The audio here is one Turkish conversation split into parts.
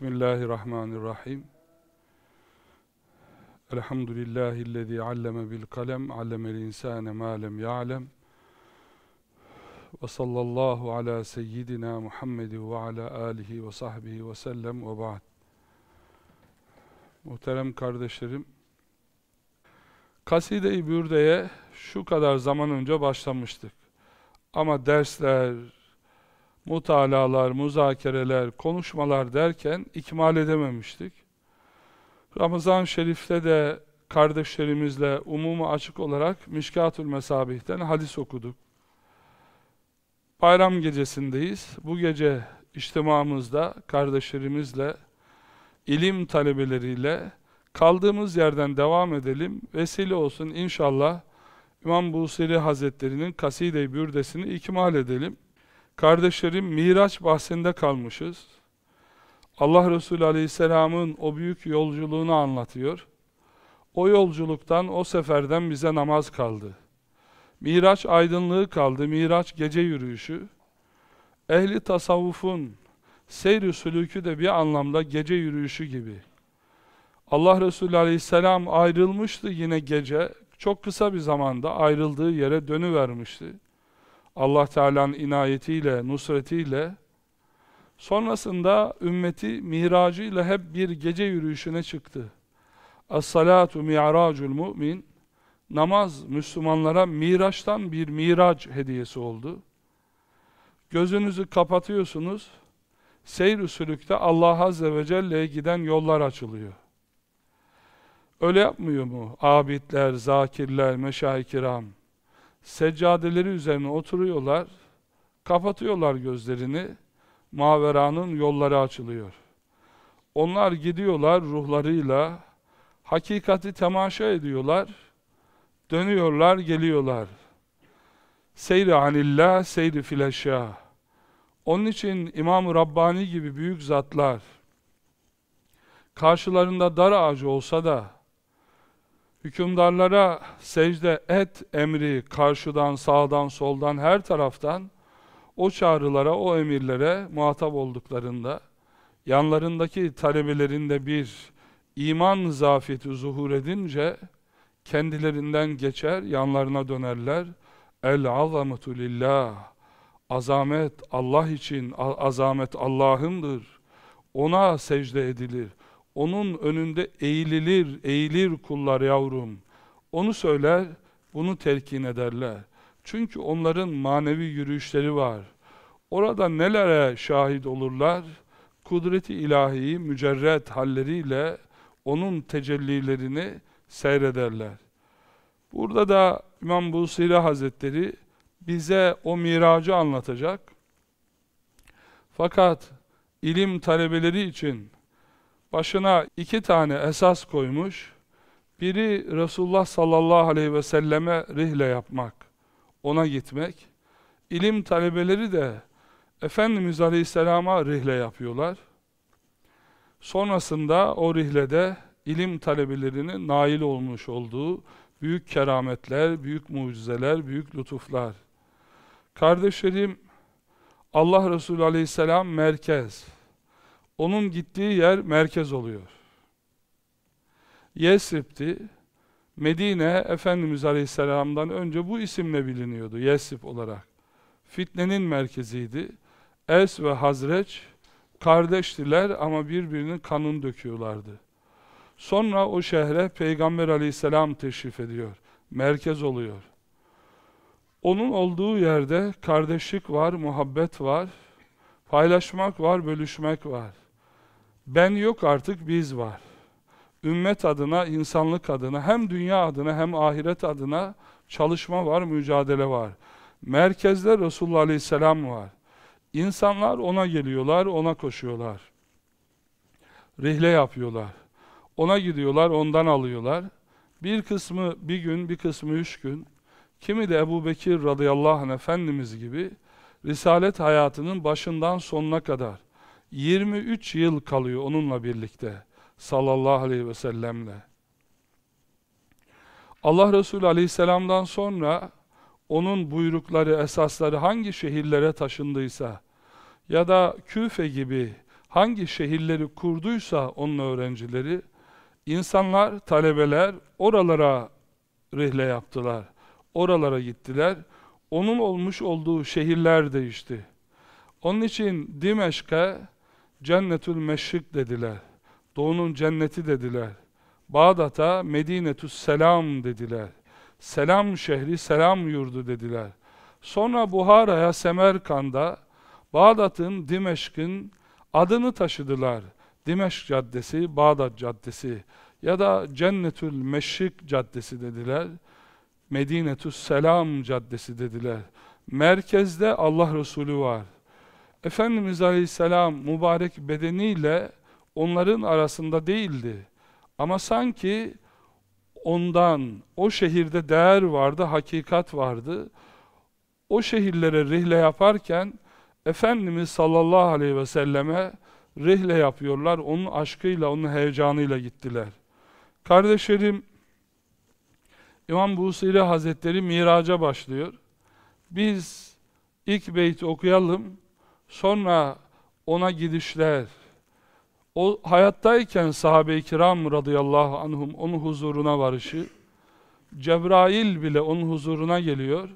Bismillahirrahmanirrahim. Elhamdülillahillezî alleme bil kalem, allemel insâne mâ lem ya'lem. Ve sallallahu ala seyyidina Muhammed ve ala alihi ve sahbihi ve sellem ve ba'd. Muhterem kardeşlerim, Kaside-i Bürde'ye şu kadar zaman önce başlamıştık. Ama dersler, mutalalar, muzakereler, konuşmalar derken ikmal edememiştik. Ramazan Şerif'te de kardeşlerimizle umumu açık olarak Mişkatül Mesabih'ten hadis okuduk. Bayram gecesindeyiz. Bu gece içtimamızda kardeşlerimizle, ilim talebeleriyle kaldığımız yerden devam edelim. Vesile olsun inşallah İmam Busiri Hazretleri'nin Kaside-i Bürdesini ikmal edelim. Kardeşlerim Miraç bahsinde kalmışız. Allah Resulü Aleyhisselam'ın o büyük yolculuğunu anlatıyor. O yolculuktan, o seferden bize namaz kaldı. Miraç aydınlığı kaldı, Miraç gece yürüyüşü. Ehli tasavvufun seyr-i sülükü de bir anlamda gece yürüyüşü gibi. Allah Resulü Aleyhisselam ayrılmıştı yine gece, çok kısa bir zamanda ayrıldığı yere dönüvermişti. Allah Teala'nın inayetiyle, nusretiyle sonrasında ümmeti miracıyla hep bir gece yürüyüşüne çıktı. Es-salatu mi'racul mu'min namaz Müslümanlara miraçtan bir miraç hediyesi oldu. Gözünüzü kapatıyorsunuz. Seyr-i sülükte Allah Azze ve Celle'ye giden yollar açılıyor. Öyle yapmıyor mu? Abidler, zakirler, meşayi kiram seccadeleri üzerine oturuyorlar, kapatıyorlar gözlerini, maveranın yolları açılıyor. Onlar gidiyorlar ruhlarıyla, hakikati temaşa ediyorlar, dönüyorlar, geliyorlar. Seyri anillah, seyri fileşşâh. Onun için İmam-ı Rabbani gibi büyük zatlar, karşılarında dar ağacı olsa da, hükümdarlara secde et emri karşıdan, sağdan, soldan, her taraftan o çağrılara, o emirlere muhatap olduklarında yanlarındaki talebelerinde bir iman zafiyeti zuhur edince kendilerinden geçer, yanlarına dönerler. El azametu lillah. Azamet Allah için, azamet Allah'ındır. Ona secde edilir. Onun önünde eğilir, eğilir kullar yavrum. Onu söyler, bunu telkin ederler. Çünkü onların manevi yürüyüşleri var. Orada nelere şahit olurlar? Kudreti ilahiyi mücerret halleriyle onun tecellilerini seyrederler. Burada da İmam Busiri Hazretleri bize o miracı anlatacak. Fakat ilim talebeleri için başına iki tane esas koymuş. Biri Resulullah sallallahu aleyhi ve selleme rihle yapmak, ona gitmek. İlim talebeleri de Efendimiz aleyhisselama rihle yapıyorlar. Sonrasında o rihlede ilim talebelerinin nail olmuş olduğu büyük kerametler, büyük mucizeler, büyük lütuflar. Kardeşlerim, Allah Resulü aleyhisselam merkez. Onun gittiği yer merkez oluyor. Yesrib'ti. Medine Efendimiz Aleyhisselam'dan önce bu isimle biliniyordu Yesrib olarak. Fitnenin merkeziydi. Es ve Hazreç kardeştiler ama birbirinin kanını döküyorlardı. Sonra o şehre Peygamber Aleyhisselam teşrif ediyor. Merkez oluyor. Onun olduğu yerde kardeşlik var, muhabbet var, paylaşmak var, bölüşmek var. Ben yok artık biz var. Ümmet adına, insanlık adına, hem dünya adına hem ahiret adına çalışma var, mücadele var. Merkezde Resulullah Aleyhisselam var. İnsanlar ona geliyorlar, ona koşuyorlar. Rihle yapıyorlar. Ona gidiyorlar, ondan alıyorlar. Bir kısmı bir gün, bir kısmı üç gün. Kimi de Ebu Bekir radıyallahu anh Efendimiz gibi Risalet hayatının başından sonuna kadar 23 yıl kalıyor onunla birlikte sallallahu aleyhi ve sellemle. Allah Resulü aleyhisselamdan sonra onun buyrukları, esasları hangi şehirlere taşındıysa ya da Küfe gibi, hangi şehirleri kurduysa onun öğrencileri, insanlar, talebeler oralara rihle yaptılar. Oralara gittiler. Onun olmuş olduğu şehirler değişti. Onun için Dimeşk'e Cennetül Meşrik dediler. Doğunun cenneti dediler. Bağdat'a Medinetü's Selam dediler. Selam şehri, selam yurdu dediler. Sonra Buhara'ya, Semerkand'a, Bağdat'ın, Dimeşk'in adını taşıdılar. Dimeşk Caddesi, Bağdat Caddesi ya da Cennetül Meşrik Caddesi dediler. Medinetü's Selam Caddesi dediler. Merkezde Allah Resulü var. Efendimiz Aleyhisselam mübarek bedeniyle onların arasında değildi. Ama sanki ondan, o şehirde değer vardı, hakikat vardı. O şehirlere rihle yaparken Efendimiz sallallahu aleyhi ve selleme rihle yapıyorlar. Onun aşkıyla, onun heyecanıyla gittiler. Kardeşlerim, İmam Busiri Hazretleri miraca başlıyor. Biz ilk beyti okuyalım, sonra ona gidişler. O hayattayken sahabe-i kiram radıyallahu anhum onun huzuruna varışı, Cebrail bile onun huzuruna geliyor.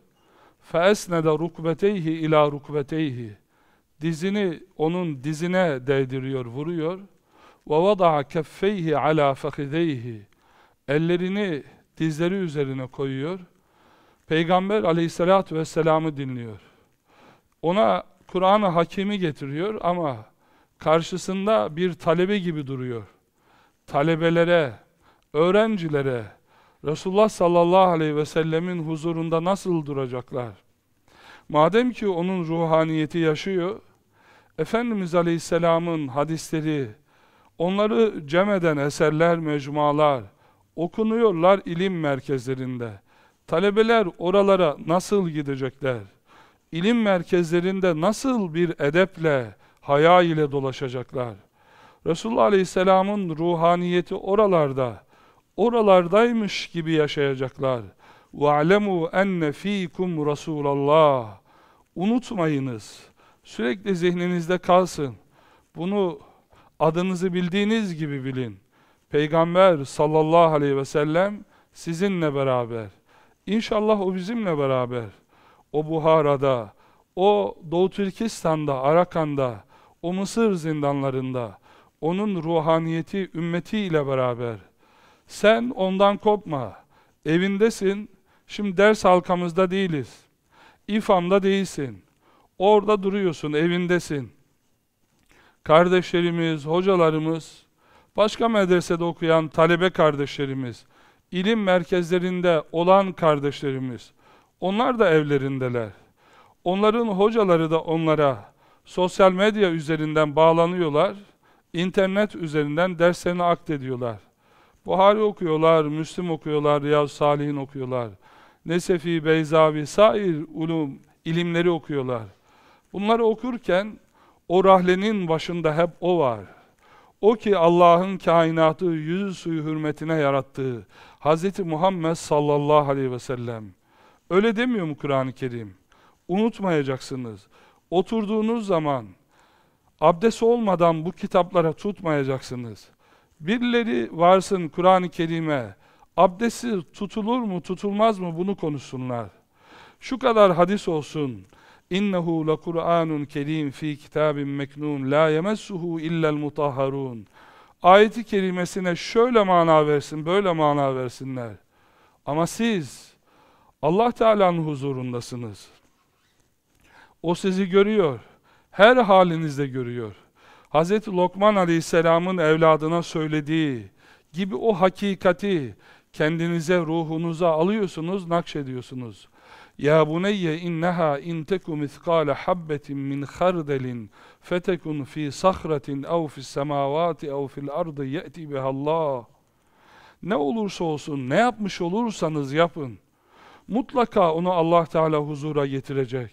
فَاَسْنَدَ رُكْبَتَيْهِ ila rukbeteyhi Dizini onun dizine değdiriyor, vuruyor. وَوَضَعَ كَفَّيْهِ ala فَخِذَيْهِ Ellerini dizleri üzerine koyuyor. Peygamber aleyhissalatü vesselam'ı dinliyor. Ona Kur'an-ı Hakimi getiriyor ama karşısında bir talebe gibi duruyor. Talebelere, öğrencilere, Resulullah sallallahu aleyhi ve sellemin huzurunda nasıl duracaklar? Madem ki onun ruhaniyeti yaşıyor, Efendimiz aleyhisselamın hadisleri, onları cem eden eserler, mecmualar, okunuyorlar ilim merkezlerinde. Talebeler oralara nasıl gidecekler? İlim merkezlerinde nasıl bir edeple, haya ile dolaşacaklar? Resulullah Aleyhisselam'ın ruhaniyeti oralarda, oralardaymış gibi yaşayacaklar. وَعْلَمُوا اَنَّ ف۪يكُمْ رَسُولَ اللّٰهِ Unutmayınız, sürekli zihninizde kalsın. Bunu adınızı bildiğiniz gibi bilin. Peygamber sallallahu aleyhi ve sellem sizinle beraber. İnşallah o bizimle beraber. O Buhara'da, o Doğu Türkistan'da, Arakan'da, o Mısır zindanlarında, onun ruhaniyeti ümmetiyle beraber. Sen ondan kopma. Evindesin. Şimdi ders halkamızda değiliz. İFAM'da değilsin. Orada duruyorsun, evindesin. Kardeşlerimiz, hocalarımız, başka medresede okuyan talebe kardeşlerimiz, ilim merkezlerinde olan kardeşlerimiz, onlar da evlerindeler. Onların hocaları da onlara sosyal medya üzerinden bağlanıyorlar, internet üzerinden derslerini akdediyorlar. Buhari okuyorlar, Müslim okuyorlar, Riyaz Salihin okuyorlar. Nesefi, Beyzavi, sair ulum, ilimleri okuyorlar. Bunları okurken o rahlenin başında hep o var. O ki Allah'ın kainatı yüzü suyu hürmetine yarattığı Hz. Muhammed sallallahu aleyhi ve sellem. Öyle demiyor mu Kur'an-ı Kerim? Unutmayacaksınız. Oturduğunuz zaman abdest olmadan bu kitaplara tutmayacaksınız. Birileri varsın Kur'an-ı Kerim'e abdesti tutulur mu tutulmaz mı bunu konuşsunlar. Şu kadar hadis olsun. İnnehu la Kur'anun kerim fi kitabin meknun la yemessuhu illa'l mutahharun. Ayeti kerimesine şöyle mana versin, böyle mana versinler. Ama siz Allah Teala'nın huzurundasınız. O sizi görüyor. Her halinizde görüyor. Hz. Lokman Aleyhisselam'ın evladına söylediği gibi o hakikati kendinize, ruhunuza alıyorsunuz, nakşediyorsunuz. Ya buneyye inneha in teku miskale habbetin min hardelin fetekun fi sahratin ev fis semavati ev fil ardı ye'ti bihallah. Ne olursa olsun, ne yapmış olursanız yapın. Mutlaka onu Allah Teala huzura getirecek.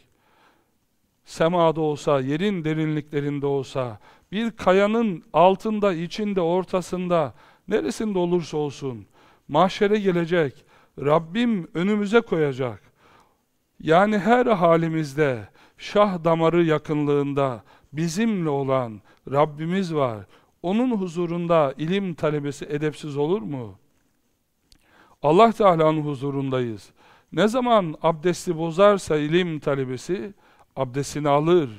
Semada olsa, yerin derinliklerinde olsa, bir kayanın altında, içinde, ortasında, neresinde olursa olsun, mahşere gelecek, Rabbim önümüze koyacak. Yani her halimizde şah damarı yakınlığında bizimle olan Rabbimiz var. Onun huzurunda ilim talebesi edepsiz olur mu? Allah Teala'nın huzurundayız. Ne zaman abdesti bozarsa ilim talebesi abdestini alır.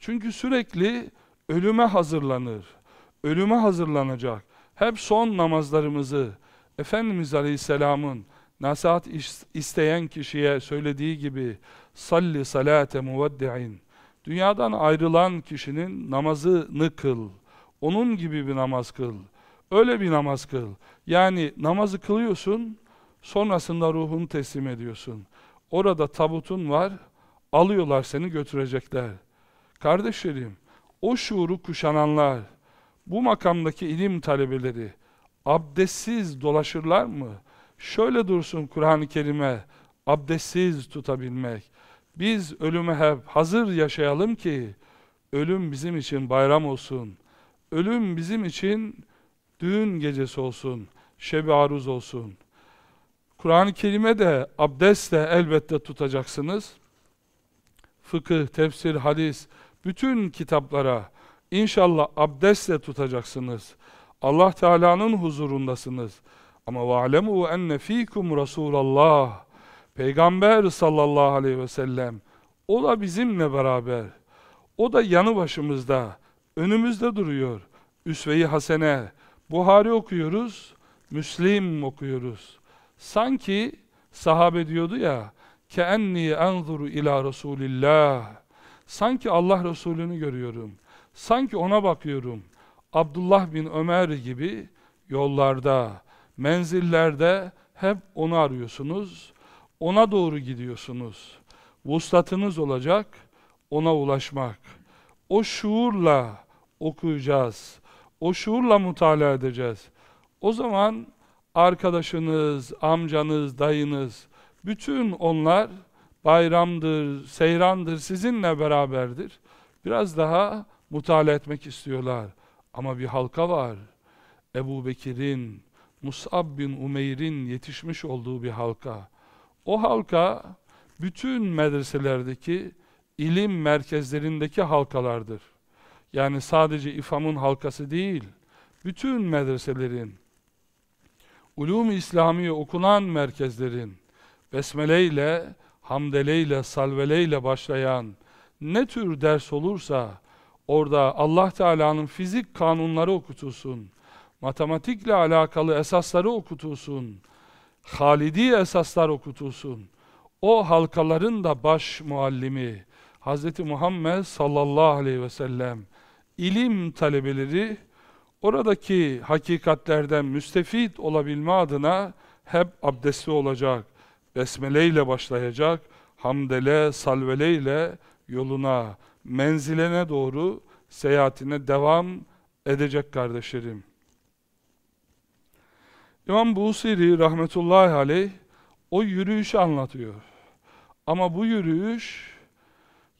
Çünkü sürekli ölüme hazırlanır. Ölüme hazırlanacak. Hep son namazlarımızı Efendimiz Aleyhisselam'ın nasihat isteyen kişiye söylediği gibi salli salate muveddi'in dünyadan ayrılan kişinin namazını kıl. Onun gibi bir namaz kıl. Öyle bir namaz kıl. Yani namazı kılıyorsun, sonrasında ruhunu teslim ediyorsun. Orada tabutun var, alıyorlar seni götürecekler. Kardeşlerim, o şuuru kuşananlar, bu makamdaki ilim talebeleri abdestsiz dolaşırlar mı? Şöyle dursun Kur'an-ı Kerim'e abdestsiz tutabilmek. Biz ölüme hep hazır yaşayalım ki ölüm bizim için bayram olsun. Ölüm bizim için düğün gecesi olsun, şebi aruz olsun. Kur'an-ı Kerim'e de abdestle elbette tutacaksınız. Fıkıh, tefsir, hadis, bütün kitaplara inşallah abdestle tutacaksınız. Allah Teala'nın huzurundasınız. Ama valemu enne fikum Resulallah. Peygamber sallallahu aleyhi ve sellem o da bizimle beraber. O da yanı başımızda, önümüzde duruyor. Üsve-i Hasene. Buhari okuyoruz, Müslim okuyoruz. Sanki sahabe diyordu ya, كَاَنِّي اَنْظُرُ ila Resulillah. Sanki Allah Resulü'nü görüyorum. Sanki ona bakıyorum. Abdullah bin Ömer gibi yollarda, menzillerde hep onu arıyorsunuz. Ona doğru gidiyorsunuz. Vuslatınız olacak, ona ulaşmak. O şuurla okuyacağız. O şuurla mutala edeceğiz. O zaman arkadaşınız, amcanız, dayınız, bütün onlar bayramdır, seyrandır, sizinle beraberdir. Biraz daha mutala etmek istiyorlar. Ama bir halka var. Ebu Bekir'in, Mus'ab bin Umeyr'in yetişmiş olduğu bir halka. O halka bütün medreselerdeki ilim merkezlerindeki halkalardır. Yani sadece İFAM'ın halkası değil, bütün medreselerin, ulum-i İslami okunan merkezlerin, besmele ile, hamdele başlayan ne tür ders olursa, orada Allah Teala'nın fizik kanunları okutulsun, matematikle alakalı esasları okutulsun, halidi esaslar okutulsun. O halkaların da baş muallimi Hz. Muhammed sallallahu aleyhi ve sellem ilim talebeleri oradaki hakikatlerden müstefit olabilme adına hep abdestli olacak. Besmele ile başlayacak. Hamdele, salvele ile yoluna, menzilene doğru seyahatine devam edecek kardeşlerim. İmam Busiri rahmetullahi aleyh o yürüyüşü anlatıyor. Ama bu yürüyüş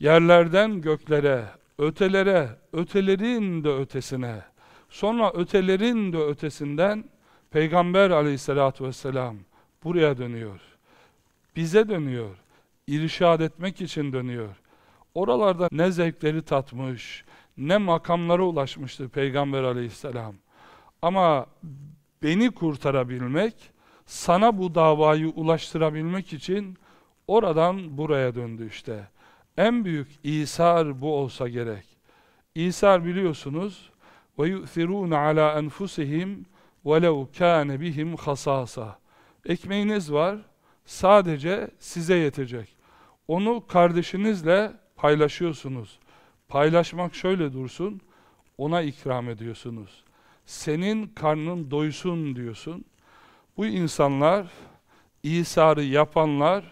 yerlerden göklere, ötelere, ötelerin de ötesine, sonra ötelerin de ötesinden Peygamber aleyhissalatü vesselam buraya dönüyor. Bize dönüyor. İrşad etmek için dönüyor. Oralarda ne zevkleri tatmış, ne makamlara ulaşmıştı Peygamber aleyhisselam. Ama beni kurtarabilmek, sana bu davayı ulaştırabilmek için oradan buraya döndü işte. En büyük İsar bu olsa gerek. İsar biliyorsunuz ve yu'thirun ala enfusihim velev kâne bihim hasasa. Ekmeğiniz var, sadece size yetecek. Onu kardeşinizle paylaşıyorsunuz. Paylaşmak şöyle dursun, ona ikram ediyorsunuz senin karnın doysun diyorsun. Bu insanlar, İsa'yı yapanlar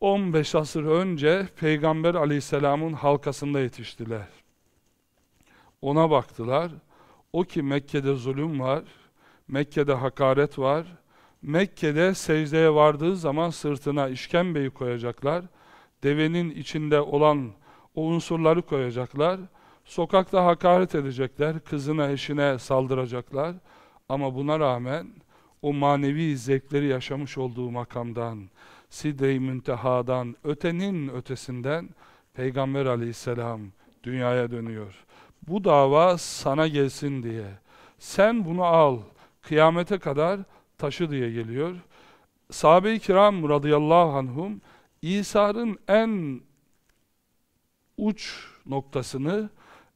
15 asır önce Peygamber aleyhisselamın halkasında yetiştiler. Ona baktılar. O ki Mekke'de zulüm var, Mekke'de hakaret var, Mekke'de secdeye vardığı zaman sırtına işkembeyi koyacaklar, devenin içinde olan o unsurları koyacaklar, Sokakta hakaret edecekler, kızına, eşine saldıracaklar. Ama buna rağmen o manevi zevkleri yaşamış olduğu makamdan, Sidre-i Münteha'dan, ötenin ötesinden Peygamber aleyhisselam dünyaya dönüyor. Bu dava sana gelsin diye. Sen bunu al, kıyamete kadar taşı diye geliyor. Sahabe-i kiram radıyallahu anhum İsa'nın en uç noktasını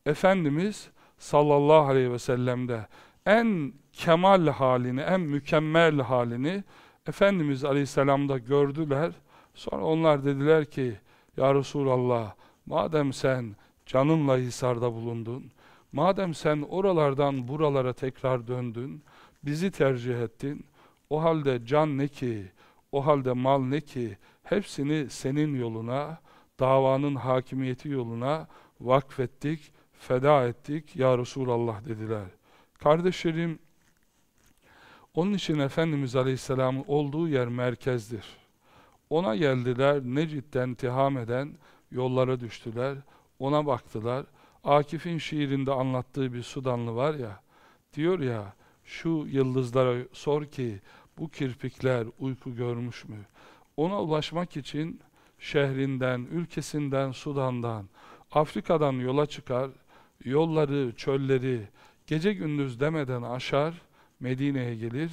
Efendimiz sallallahu aleyhi ve sellem'de en kemal halini, en mükemmel halini Efendimiz aleyhisselamda gördüler. Sonra onlar dediler ki Ya Resulallah madem sen canınla Hisar'da bulundun, madem sen oralardan buralara tekrar döndün, bizi tercih ettin, o halde can ne ki, o halde mal ne ki, hepsini senin yoluna, davanın hakimiyeti yoluna vakfettik, feda ettik ya Resulallah dediler. Kardeşlerim, onun için Efendimiz Aleyhisselam'ın olduğu yer merkezdir. Ona geldiler, Necid'den tiham eden yollara düştüler, ona baktılar. Akif'in şiirinde anlattığı bir Sudanlı var ya, diyor ya, şu yıldızlara sor ki, bu kirpikler uyku görmüş mü? Ona ulaşmak için şehrinden, ülkesinden, Sudan'dan, Afrika'dan yola çıkar, yolları, çölleri gece gündüz demeden aşar, Medine'ye gelir,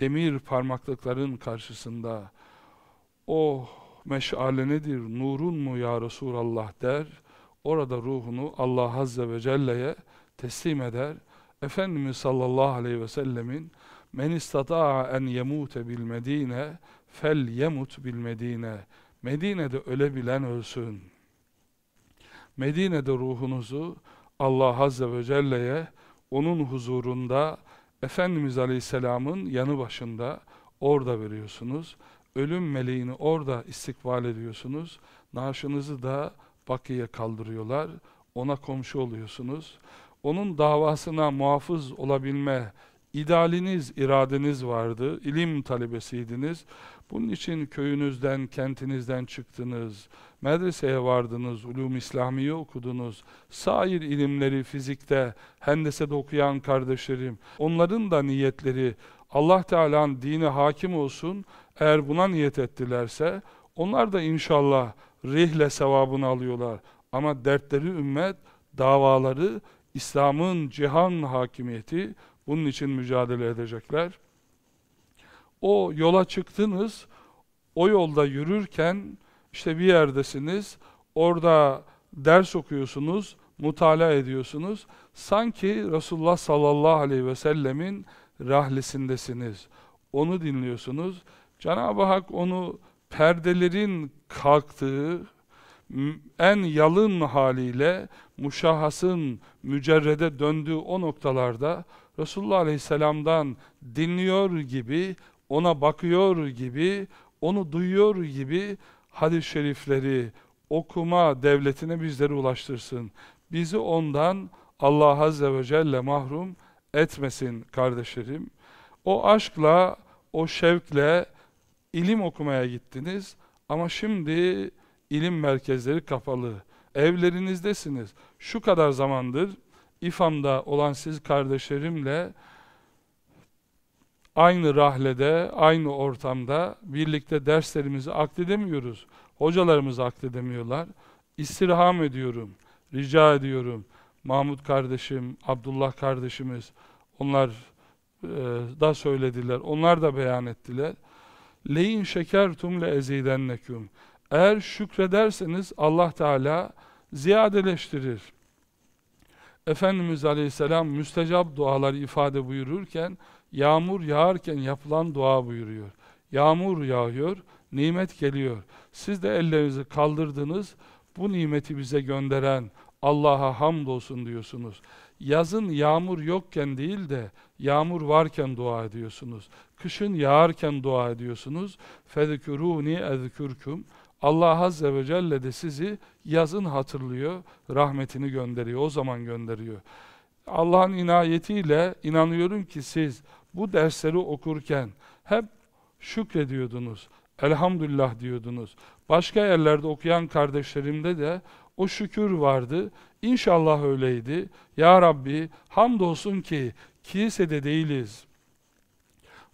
demir parmaklıkların karşısında o meşale nedir, nurun mu ya Resulallah der, orada ruhunu Allah Azze ve Celle'ye teslim eder. Efendimiz sallallahu aleyhi ve sellemin men istata'a en yemute bil medine fel yemut bil medine Medine'de ölebilen ölsün. Medine'de ruhunuzu Allah Azze ve Celle'ye onun huzurunda Efendimiz Aleyhisselam'ın yanı başında orada veriyorsunuz. Ölüm meleğini orada istikbal ediyorsunuz. Naaşınızı da bakiye kaldırıyorlar. Ona komşu oluyorsunuz. Onun davasına muhafız olabilme idealiniz, iradeniz vardı. İlim talebesiydiniz. Bunun için köyünüzden, kentinizden çıktınız, medreseye vardınız, ulum İslamiye okudunuz, sair ilimleri fizikte, hendesede okuyan kardeşlerim, onların da niyetleri Allah Teala'nın dini hakim olsun, eğer buna niyet ettilerse, onlar da inşallah rihle sevabını alıyorlar. Ama dertleri ümmet, davaları, İslam'ın cihan hakimiyeti, bunun için mücadele edecekler. O yola çıktınız, o yolda yürürken işte bir yerdesiniz, orada ders okuyorsunuz, mutala ediyorsunuz. Sanki Resulullah sallallahu aleyhi ve sellemin rahlisindesiniz. Onu dinliyorsunuz. Cenab-ı Hak onu perdelerin kalktığı, en yalın haliyle muşahasın mücerrede döndüğü o noktalarda Resulullah Aleyhisselam'dan dinliyor gibi ona bakıyor gibi, onu duyuyor gibi hadis-i şerifleri okuma devletine bizleri ulaştırsın. Bizi ondan Allah Azze ve Celle mahrum etmesin kardeşlerim. O aşkla, o şevkle ilim okumaya gittiniz ama şimdi ilim merkezleri kapalı. Evlerinizdesiniz. Şu kadar zamandır İFAM'da olan siz kardeşlerimle aynı rahlede, aynı ortamda birlikte derslerimizi akledemiyoruz. Hocalarımız akledemiyorlar. İstirham ediyorum, rica ediyorum. Mahmut kardeşim, Abdullah kardeşimiz, onlar e, da söylediler, onlar da beyan ettiler. Leyin şekertum le ezidenneküm. Eğer şükrederseniz Allah Teala ziyadeleştirir. Efendimiz Aleyhisselam müstecap dualar ifade buyururken Yağmur yağarken yapılan dua buyuruyor. Yağmur yağıyor, nimet geliyor. Siz de ellerinizi kaldırdınız, bu nimeti bize gönderen Allah'a hamdolsun diyorsunuz. Yazın yağmur yokken değil de yağmur varken dua ediyorsunuz. Kışın yağarken dua ediyorsunuz. فَذْكُرُونِ اَذْكُرْكُمْ Allah Azze ve Celle de sizi yazın hatırlıyor, rahmetini gönderiyor, o zaman gönderiyor. Allah'ın inayetiyle inanıyorum ki siz bu dersleri okurken hep şükrediyordunuz. Elhamdülillah diyordunuz. Başka yerlerde okuyan kardeşlerimde de o şükür vardı. İnşallah öyleydi. Ya Rabbi hamdolsun ki kilisede değiliz.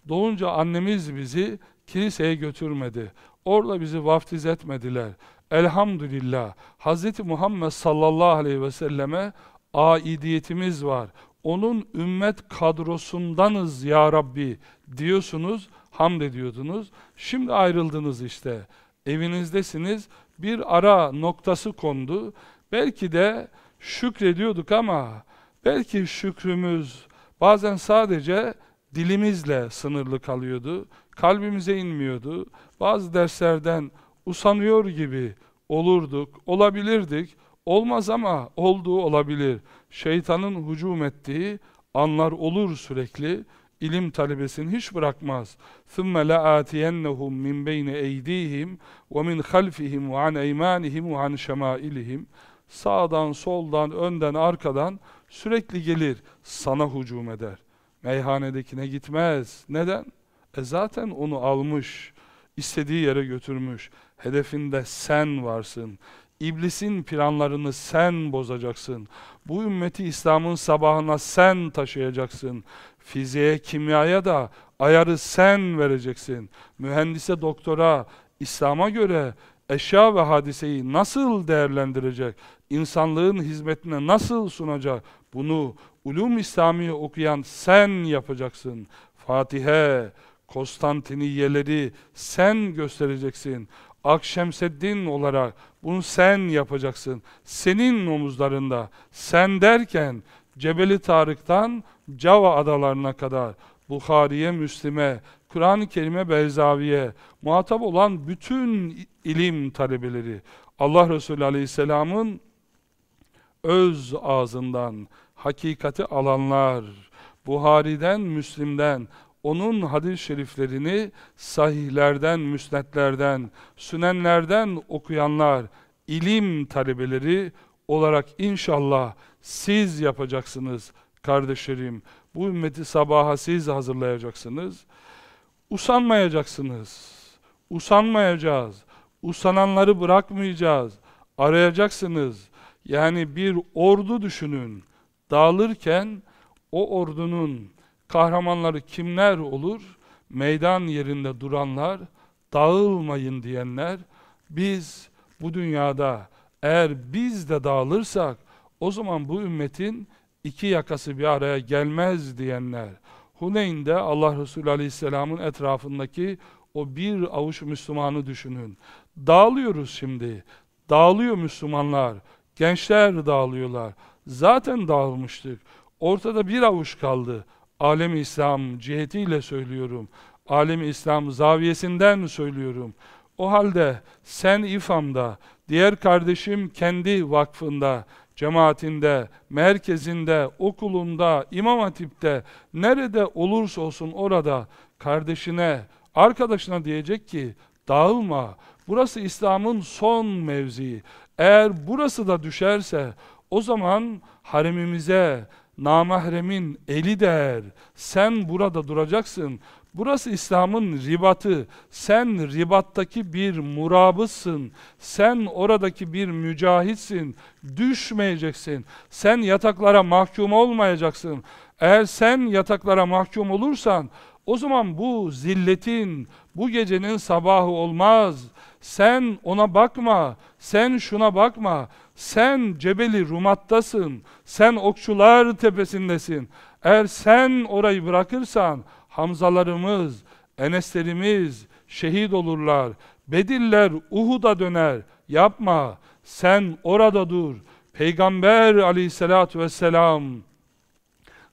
Doğunca annemiz bizi kiliseye götürmedi. Orada bizi vaftiz etmediler. Elhamdülillah Hz. Muhammed sallallahu aleyhi ve selleme aidiyetimiz var. Onun ümmet kadrosundanız ya Rabbi diyorsunuz, hamd ediyordunuz. Şimdi ayrıldınız işte. Evinizdesiniz. Bir ara noktası kondu. Belki de şükrediyorduk ama belki şükrümüz bazen sadece dilimizle sınırlı kalıyordu. Kalbimize inmiyordu. Bazı derslerden usanıyor gibi olurduk, olabilirdik. Olmaz ama olduğu olabilir. Şeytanın hücum ettiği anlar olur sürekli. İlim talebesini hiç bırakmaz. ثُمَّ لَآتِيَنَّهُمْ مِنْ بَيْنِ اَيْد۪يهِمْ وَمِنْ خَلْفِهِمْ وَعَنْ اَيْمَانِهِمْ وَعَنْ شَمَائِلِهِمْ Sağdan, soldan, önden, arkadan sürekli gelir, sana hücum eder. Meyhanedekine gitmez. Neden? E zaten onu almış, istediği yere götürmüş. Hedefinde sen varsın. İblisin planlarını sen bozacaksın. Bu ümmeti İslam'ın sabahına sen taşıyacaksın. Fiziğe, kimyaya da ayarı sen vereceksin. Mühendise, doktora, İslam'a göre eşya ve hadiseyi nasıl değerlendirecek? İnsanlığın hizmetine nasıl sunacak? Bunu ulum İslami okuyan sen yapacaksın. Fatihe, Konstantiniyeleri sen göstereceksin. Akşemseddin olarak bunu sen yapacaksın. Senin omuzlarında. Sen derken Cebeli Tarık'tan Cava adalarına kadar Bukhari'ye, Müslim'e, Kur'an-ı Kerim'e, Beyzavi'ye muhatap olan bütün ilim talebeleri Allah Resulü Aleyhisselam'ın öz ağzından hakikati alanlar, Buhari'den, Müslim'den, onun hadis-i şeriflerini sahihlerden, müsnetlerden, sünenlerden okuyanlar, ilim talebeleri olarak inşallah siz yapacaksınız kardeşlerim. Bu ümmeti sabaha siz hazırlayacaksınız. Usanmayacaksınız. Usanmayacağız. Usananları bırakmayacağız. Arayacaksınız. Yani bir ordu düşünün. Dağılırken o ordunun kahramanları kimler olur? Meydan yerinde duranlar, dağılmayın diyenler. Biz bu dünyada eğer biz de dağılırsak o zaman bu ümmetin iki yakası bir araya gelmez diyenler. Huneyn'de Allah Resulü Aleyhisselam'ın etrafındaki o bir avuç Müslümanı düşünün. Dağılıyoruz şimdi. Dağılıyor Müslümanlar. Gençler dağılıyorlar. Zaten dağılmıştık. Ortada bir avuç kaldı. Alem İslam cihetiyle söylüyorum. Alem İslam zaviyesinden söylüyorum. O halde sen İFAM'da, diğer kardeşim kendi vakfında, cemaatinde, merkezinde, okulunda, imam hatipte, nerede olursa olsun orada kardeşine, arkadaşına diyecek ki dağılma. Burası İslam'ın son mevzii. Eğer burası da düşerse o zaman haremimize, namahremin eli der. Sen burada duracaksın. Burası İslam'ın ribatı. Sen ribattaki bir murabısın. Sen oradaki bir mücahitsin. Düşmeyeceksin. Sen yataklara mahkum olmayacaksın. Eğer sen yataklara mahkum olursan o zaman bu zilletin, bu gecenin sabahı olmaz. Sen ona bakma, sen şuna bakma. Sen Cebeli Rumat'tasın, sen Okçular Tepesindesin. Eğer sen orayı bırakırsan Hamzalarımız, Eneslerimiz şehit olurlar. Bediller Uhud'a döner. Yapma. Sen orada dur. Peygamber aleyhissalatü vesselam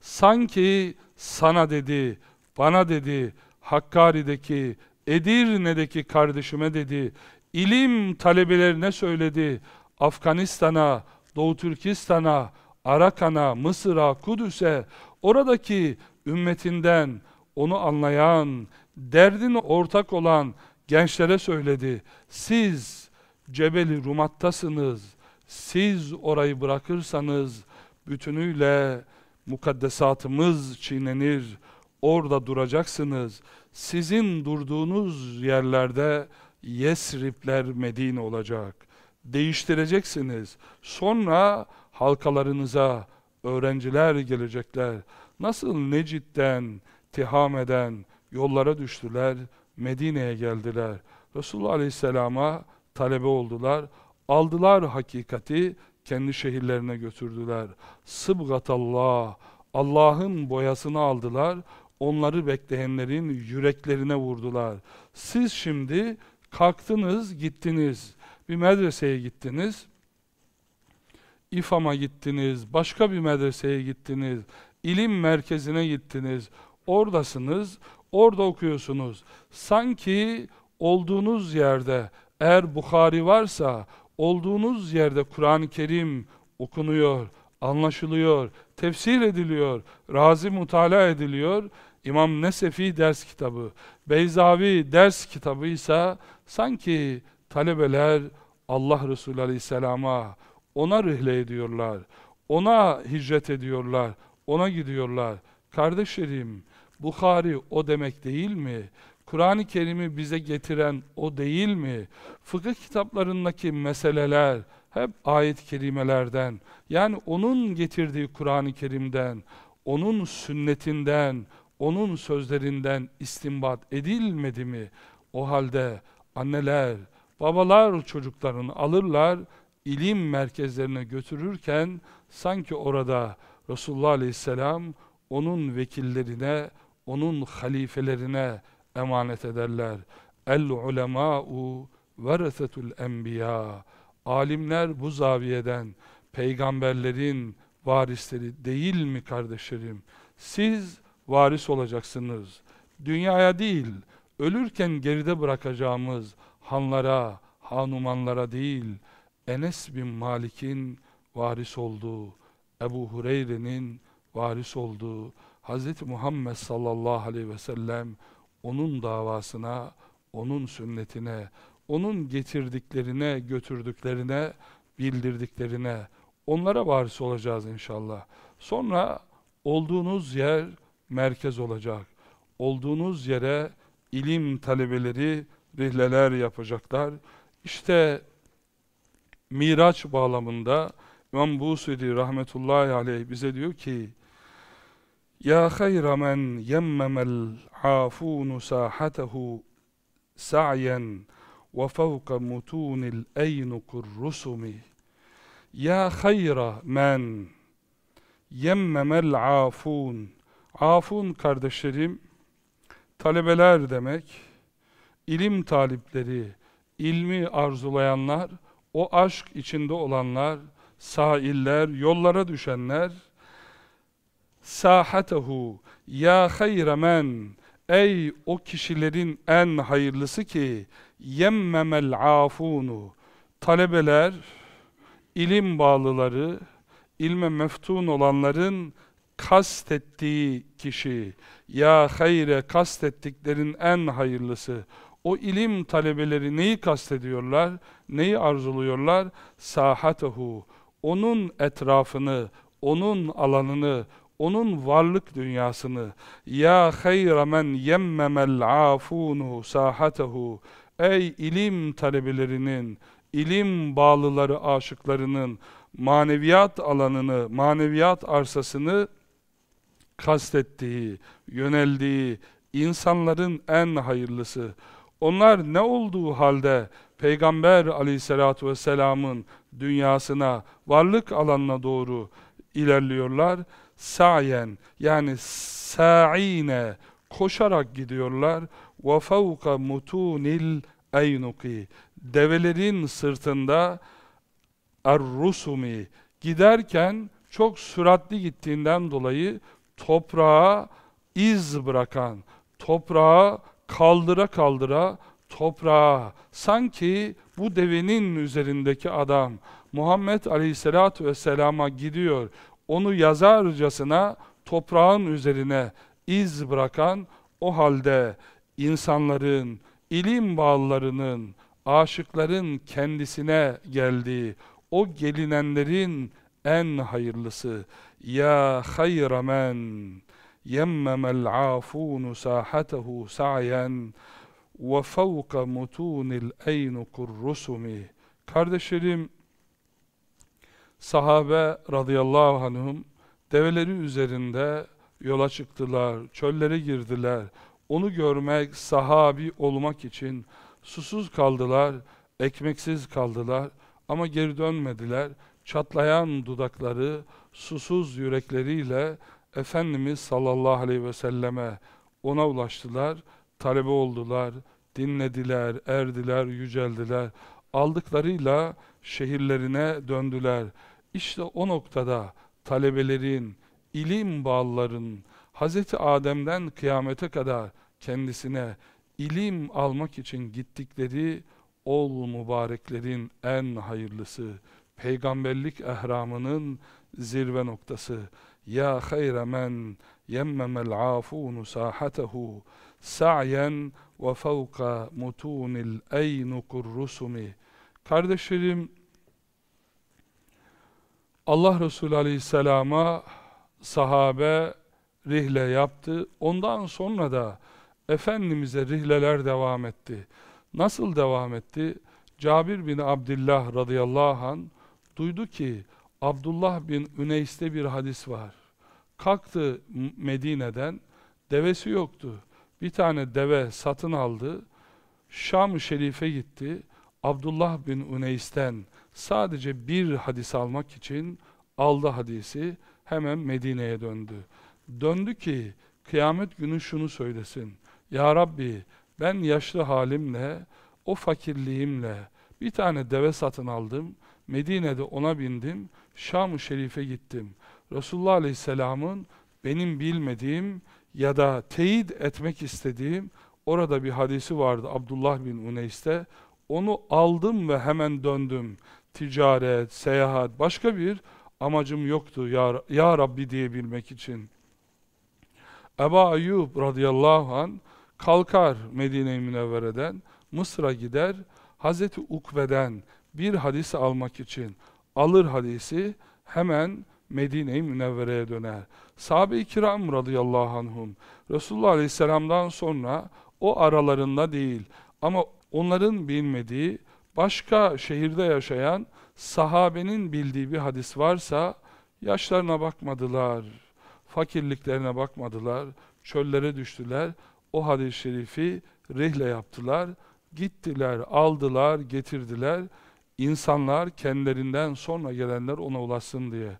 sanki sana dedi, bana dedi, Hakkari'deki, Edirne'deki kardeşime dedi, ilim talebelerine söyledi, Afganistan'a, Doğu Türkistan'a, Arakan'a, Mısır'a, Kudüs'e, oradaki ümmetinden onu anlayan, derdine ortak olan gençlere söyledi. Siz Cebeli Rumat'tasınız. Siz orayı bırakırsanız bütünüyle mukaddesatımız çiğnenir. Orada duracaksınız. Sizin durduğunuz yerlerde Yesripler Medine olacak. Değiştireceksiniz. Sonra halkalarınıza öğrenciler gelecekler. Nasıl Necid'den, Tihame'den yollara düştüler, Medine'ye geldiler. Resulullah Aleyhisselam'a talebe oldular. Aldılar hakikati, kendi şehirlerine götürdüler. Sıbgatallah, Allah'ın boyasını aldılar. Onları bekleyenlerin yüreklerine vurdular. Siz şimdi kalktınız, gittiniz. Bir medreseye gittiniz. İFAM'a gittiniz, başka bir medreseye gittiniz, ilim merkezine gittiniz. Oradasınız, orada okuyorsunuz. Sanki olduğunuz yerde eğer Bukhari varsa olduğunuz yerde Kur'an-ı Kerim okunuyor, anlaşılıyor, tefsir ediliyor, razi mutala ediliyor. İmam Nesefi ders kitabı, Beyzavi ders kitabı ise sanki talebeler Allah Resulü Aleyhisselam'a ona rihle ediyorlar, ona hicret ediyorlar, ona gidiyorlar. Kardeşlerim, Bukhari o demek değil mi? Kur'an-ı Kerim'i bize getiren o değil mi? Fıkıh kitaplarındaki meseleler hep ayet-i kerimelerden, yani onun getirdiği Kur'an-ı Kerim'den, onun sünnetinden, onun sözlerinden istinbat edilmedi mi? O halde anneler, babalar çocuklarını alırlar, ilim merkezlerine götürürken sanki orada Resulullah Aleyhisselam onun vekillerine, onun halifelerine emanet ederler. El ulemâ'u veresetul enbiya. Alimler bu zaviyeden peygamberlerin varisleri değil mi kardeşlerim? Siz varis olacaksınız. Dünyaya değil, ölürken geride bırakacağımız hanlara, hanumanlara değil, Enes bin Malik'in varis olduğu, Ebu Hureyre'nin varis olduğu, Hz. Muhammed sallallahu aleyhi ve sellem onun davasına, onun sünnetine, onun getirdiklerine, götürdüklerine, bildirdiklerine, onlara varis olacağız inşallah. Sonra olduğunuz yer merkez olacak. Olduğunuz yere ilim talebeleri rihleler yapacaklar. İşte Miraç bağlamında İmam Busiri rahmetullahi aleyh bize diyor ki Ya hayra men yemmemel afunu sahatehu sa'yen ve fevka mutunil eynukur rusumi Ya hayra men yemmemel afun Afun kardeşlerim talebeler demek ilim talipleri ilmi arzulayanlar o aşk içinde olanlar, sailler, yollara düşenler, sahatehu ya hayra men ey o kişilerin en hayırlısı ki yemmemel afunu. Talebeler ilim bağlıları ilme meftun olanların kastettiği kişi ya hayre kastettiklerin en hayırlısı o ilim talebeleri neyi kastediyorlar? Neyi arzuluyorlar? Sahatehu. Onun etrafını, onun alanını, onun varlık dünyasını. Ya hayra men yemmemel afunu sahatehu. Ey ilim talebelerinin, ilim bağlıları aşıklarının maneviyat alanını, maneviyat arsasını kastettiği, yöneldiği insanların en hayırlısı. Onlar ne olduğu halde Peygamber aleyhissalatu vesselamın dünyasına, varlık alanına doğru ilerliyorlar. Sa'yen yani sa'ine koşarak gidiyorlar. Ve fevka mutunil eynuki develerin sırtında er-rusumi giderken çok süratli gittiğinden dolayı toprağa iz bırakan, toprağa kaldıra kaldıra toprağa sanki bu devenin üzerindeki adam Muhammed Aleyhisselatü Vesselam'a gidiyor. Onu yazarcasına toprağın üzerine iz bırakan o halde insanların, ilim bağlarının, aşıkların kendisine geldiği o gelinenlerin en hayırlısı ya hayra men يمم العافون ساحته سعيا وفوق متون الأينك الرسم Kardeşlerim, sahabe radıyallahu anhum develeri üzerinde yola çıktılar, çöllere girdiler. Onu görmek, sahabi olmak için susuz kaldılar. ekmeksiz kaldılar ama geri dönmediler. Çatlayan dudakları, susuz yürekleriyle Efendimiz sallallahu aleyhi ve selleme ona ulaştılar, talebe oldular, dinlediler, erdiler, yüceldiler. Aldıklarıyla şehirlerine döndüler. İşte o noktada talebelerin, ilim bağlıların, Hz. Adem'den kıyamete kadar kendisine ilim almak için gittikleri ol mübareklerin en hayırlısı, peygamberlik ehramının zirve noktası. Ya hayre men yemmemel afunu sahatehu sa'yen ve fevka mutunil eynukur rusumi. Kardeşlerim, Allah Resulü Aleyhisselam'a sahabe rihle yaptı. Ondan sonra da Efendimiz'e rihleler devam etti. Nasıl devam etti? Cabir bin Abdullah radıyallahu an duydu ki Abdullah bin Üneys'te bir hadis var. Kalktı Medine'den, devesi yoktu. Bir tane deve satın aldı. Şam-ı Şerif'e gitti. Abdullah bin Üneys'ten sadece bir hadis almak için aldı hadisi. Hemen Medine'ye döndü. Döndü ki kıyamet günü şunu söylesin. Ya Rabbi ben yaşlı halimle, o fakirliğimle bir tane deve satın aldım. Medine'de ona bindim. Şam-ı Şerif'e gittim. Resulullah Aleyhisselam'ın benim bilmediğim ya da teyit etmek istediğim orada bir hadisi vardı Abdullah bin Uneys'te. Onu aldım ve hemen döndüm. Ticaret, seyahat, başka bir amacım yoktu ya, ya Rabbi diyebilmek için. Eba Ayyub radıyallahu an kalkar Medine-i Münevvere'den Mısır'a gider Hazreti Ukve'den bir hadis almak için alır hadisi hemen Medine-i Münevvere'ye döner. Sahabe-i kiram radıyallahu anhum Resulullah aleyhisselamdan sonra o aralarında değil ama onların bilmediği başka şehirde yaşayan sahabenin bildiği bir hadis varsa yaşlarına bakmadılar, fakirliklerine bakmadılar, çöllere düştüler. O hadis-i şerifi rihle yaptılar, gittiler, aldılar, getirdiler. İnsanlar kendilerinden sonra gelenler ona ulaşsın diye.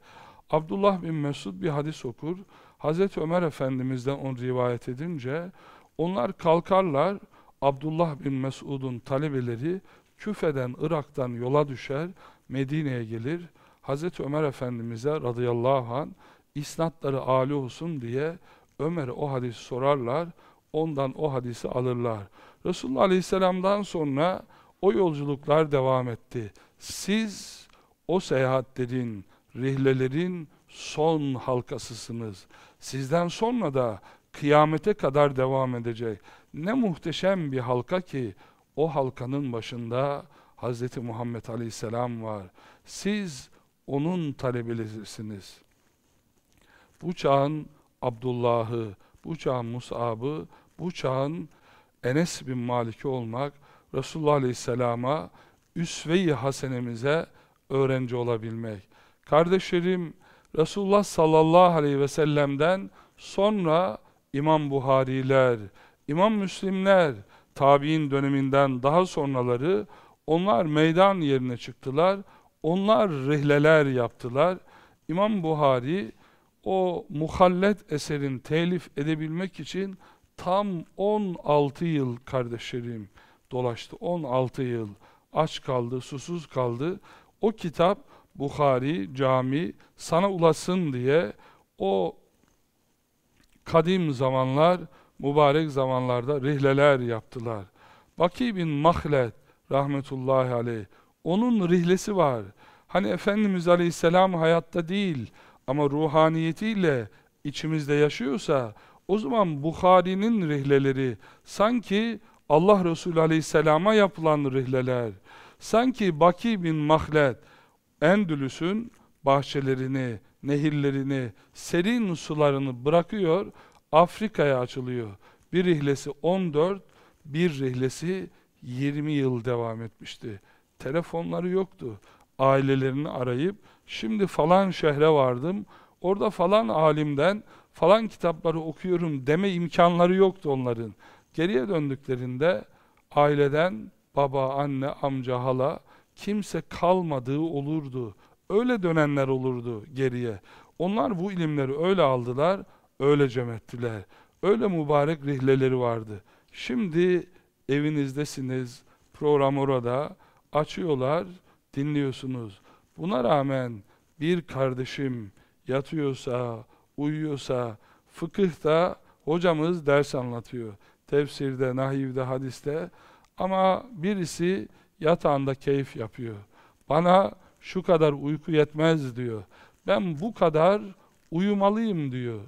Abdullah bin Mesud bir hadis okur. Hazreti Ömer Efendimiz'den onu rivayet edince onlar kalkarlar Abdullah bin Mesud'un talebeleri Küfe'den, Irak'tan yola düşer, Medine'ye gelir. Hazreti Ömer Efendimiz'e radıyallahu an isnatları âli olsun diye Ömer'e o hadisi sorarlar, ondan o hadisi alırlar. Resulullah Aleyhisselam'dan sonra o yolculuklar devam etti. Siz o seyahatlerin, rihlelerin son halkasısınız. Sizden sonra da kıyamete kadar devam edecek. Ne muhteşem bir halka ki o halkanın başında Hz. Muhammed Aleyhisselam var. Siz onun talebelisiniz. Bu çağın Abdullah'ı, bu çağın Mus'ab'ı, bu çağın Enes bin Malik'i olmak, Resulullah Aleyhisselam'a, üsve-i hasenemize öğrenci olabilmek. Kardeşlerim, Resulullah sallallahu aleyhi ve sellem'den sonra İmam Buhariler, İmam Müslimler, tabi'in döneminden daha sonraları onlar meydan yerine çıktılar. Onlar rihleler yaptılar. İmam Buhari o muhallet eserin telif edebilmek için tam 16 yıl kardeşlerim dolaştı. 16 yıl aç kaldı, susuz kaldı. O kitap Bukhari, cami sana ulaşsın diye o kadim zamanlar, mübarek zamanlarda rihleler yaptılar. Baki bin Mahlet rahmetullahi aleyh onun rihlesi var. Hani Efendimiz Aleyhisselam hayatta değil ama ruhaniyetiyle içimizde yaşıyorsa o zaman Bukhari'nin rihleleri sanki Allah Resulü Aleyhisselam'a yapılan rihleler sanki Baki bin Mahlet Endülüs'ün bahçelerini, nehirlerini, serin sularını bırakıyor, Afrika'ya açılıyor. Bir rihlesi 14, bir rihlesi 20 yıl devam etmişti. Telefonları yoktu. Ailelerini arayıp, şimdi falan şehre vardım, orada falan alimden falan kitapları okuyorum deme imkanları yoktu onların. Geriye döndüklerinde aileden baba, anne, amca, hala kimse kalmadığı olurdu. Öyle dönenler olurdu geriye. Onlar bu ilimleri öyle aldılar, öyle cem ettiler. Öyle mübarek rihleleri vardı. Şimdi evinizdesiniz, program orada, açıyorlar, dinliyorsunuz. Buna rağmen bir kardeşim yatıyorsa, uyuyorsa, fıkıhta hocamız ders anlatıyor. Tefsirde, nahivde, hadiste ama birisi yatağında keyif yapıyor. Bana şu kadar uyku yetmez diyor. Ben bu kadar uyumalıyım diyor.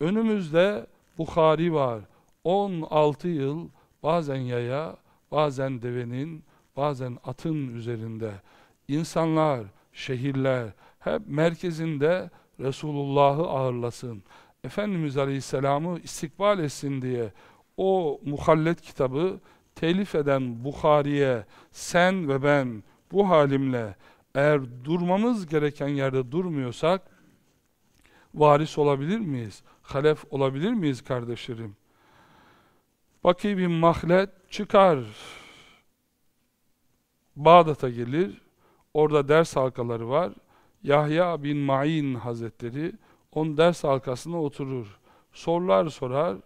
Önümüzde Bukhari var. 16 yıl bazen yaya, bazen devenin, bazen atın üzerinde. İnsanlar, şehirler hep merkezinde Resulullah'ı ağırlasın. Efendimiz Aleyhisselam'ı istikbal etsin diye o muhallet kitabı telif eden Bukhari'ye sen ve ben bu halimle eğer durmamız gereken yerde durmuyorsak varis olabilir miyiz? Halef olabilir miyiz kardeşlerim? Baki bin Mahlet çıkar. Bağdat'a gelir. Orada ders halkaları var. Yahya bin Ma'in Hazretleri on ders halkasına oturur. Sorular sorar.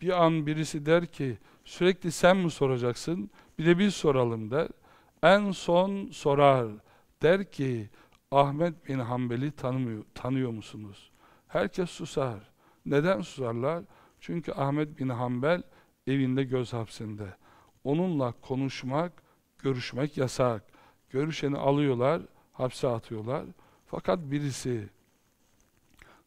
Bir an birisi der ki sürekli sen mi soracaksın? Bir de biz soralım der. En son sorar. Der ki Ahmet bin Hanbel'i tanımıyor, tanıyor musunuz? Herkes susar. Neden susarlar? Çünkü Ahmet bin Hanbel evinde göz hapsinde. Onunla konuşmak, görüşmek yasak. Görüşeni alıyorlar, hapse atıyorlar. Fakat birisi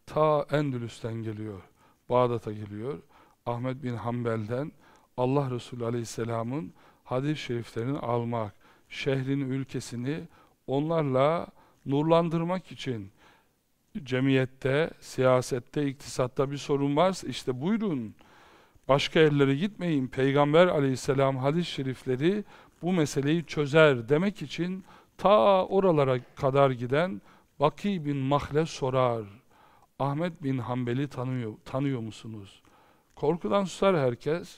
ta Endülüs'ten geliyor, Bağdat'a geliyor. Ahmet bin Hanbel'den Allah Resulü Aleyhisselam'ın hadis-i şeriflerini almak, şehrin ülkesini onlarla nurlandırmak için cemiyette, siyasette, iktisatta bir sorun varsa işte buyurun. Başka yerlere gitmeyin. Peygamber aleyhisselam hadis-i şerifleri bu meseleyi çözer demek için ta oralara kadar giden Baki bin Mahle sorar. Ahmet bin Hanbel'i tanıyor, tanıyor musunuz? Korkudan susar herkes.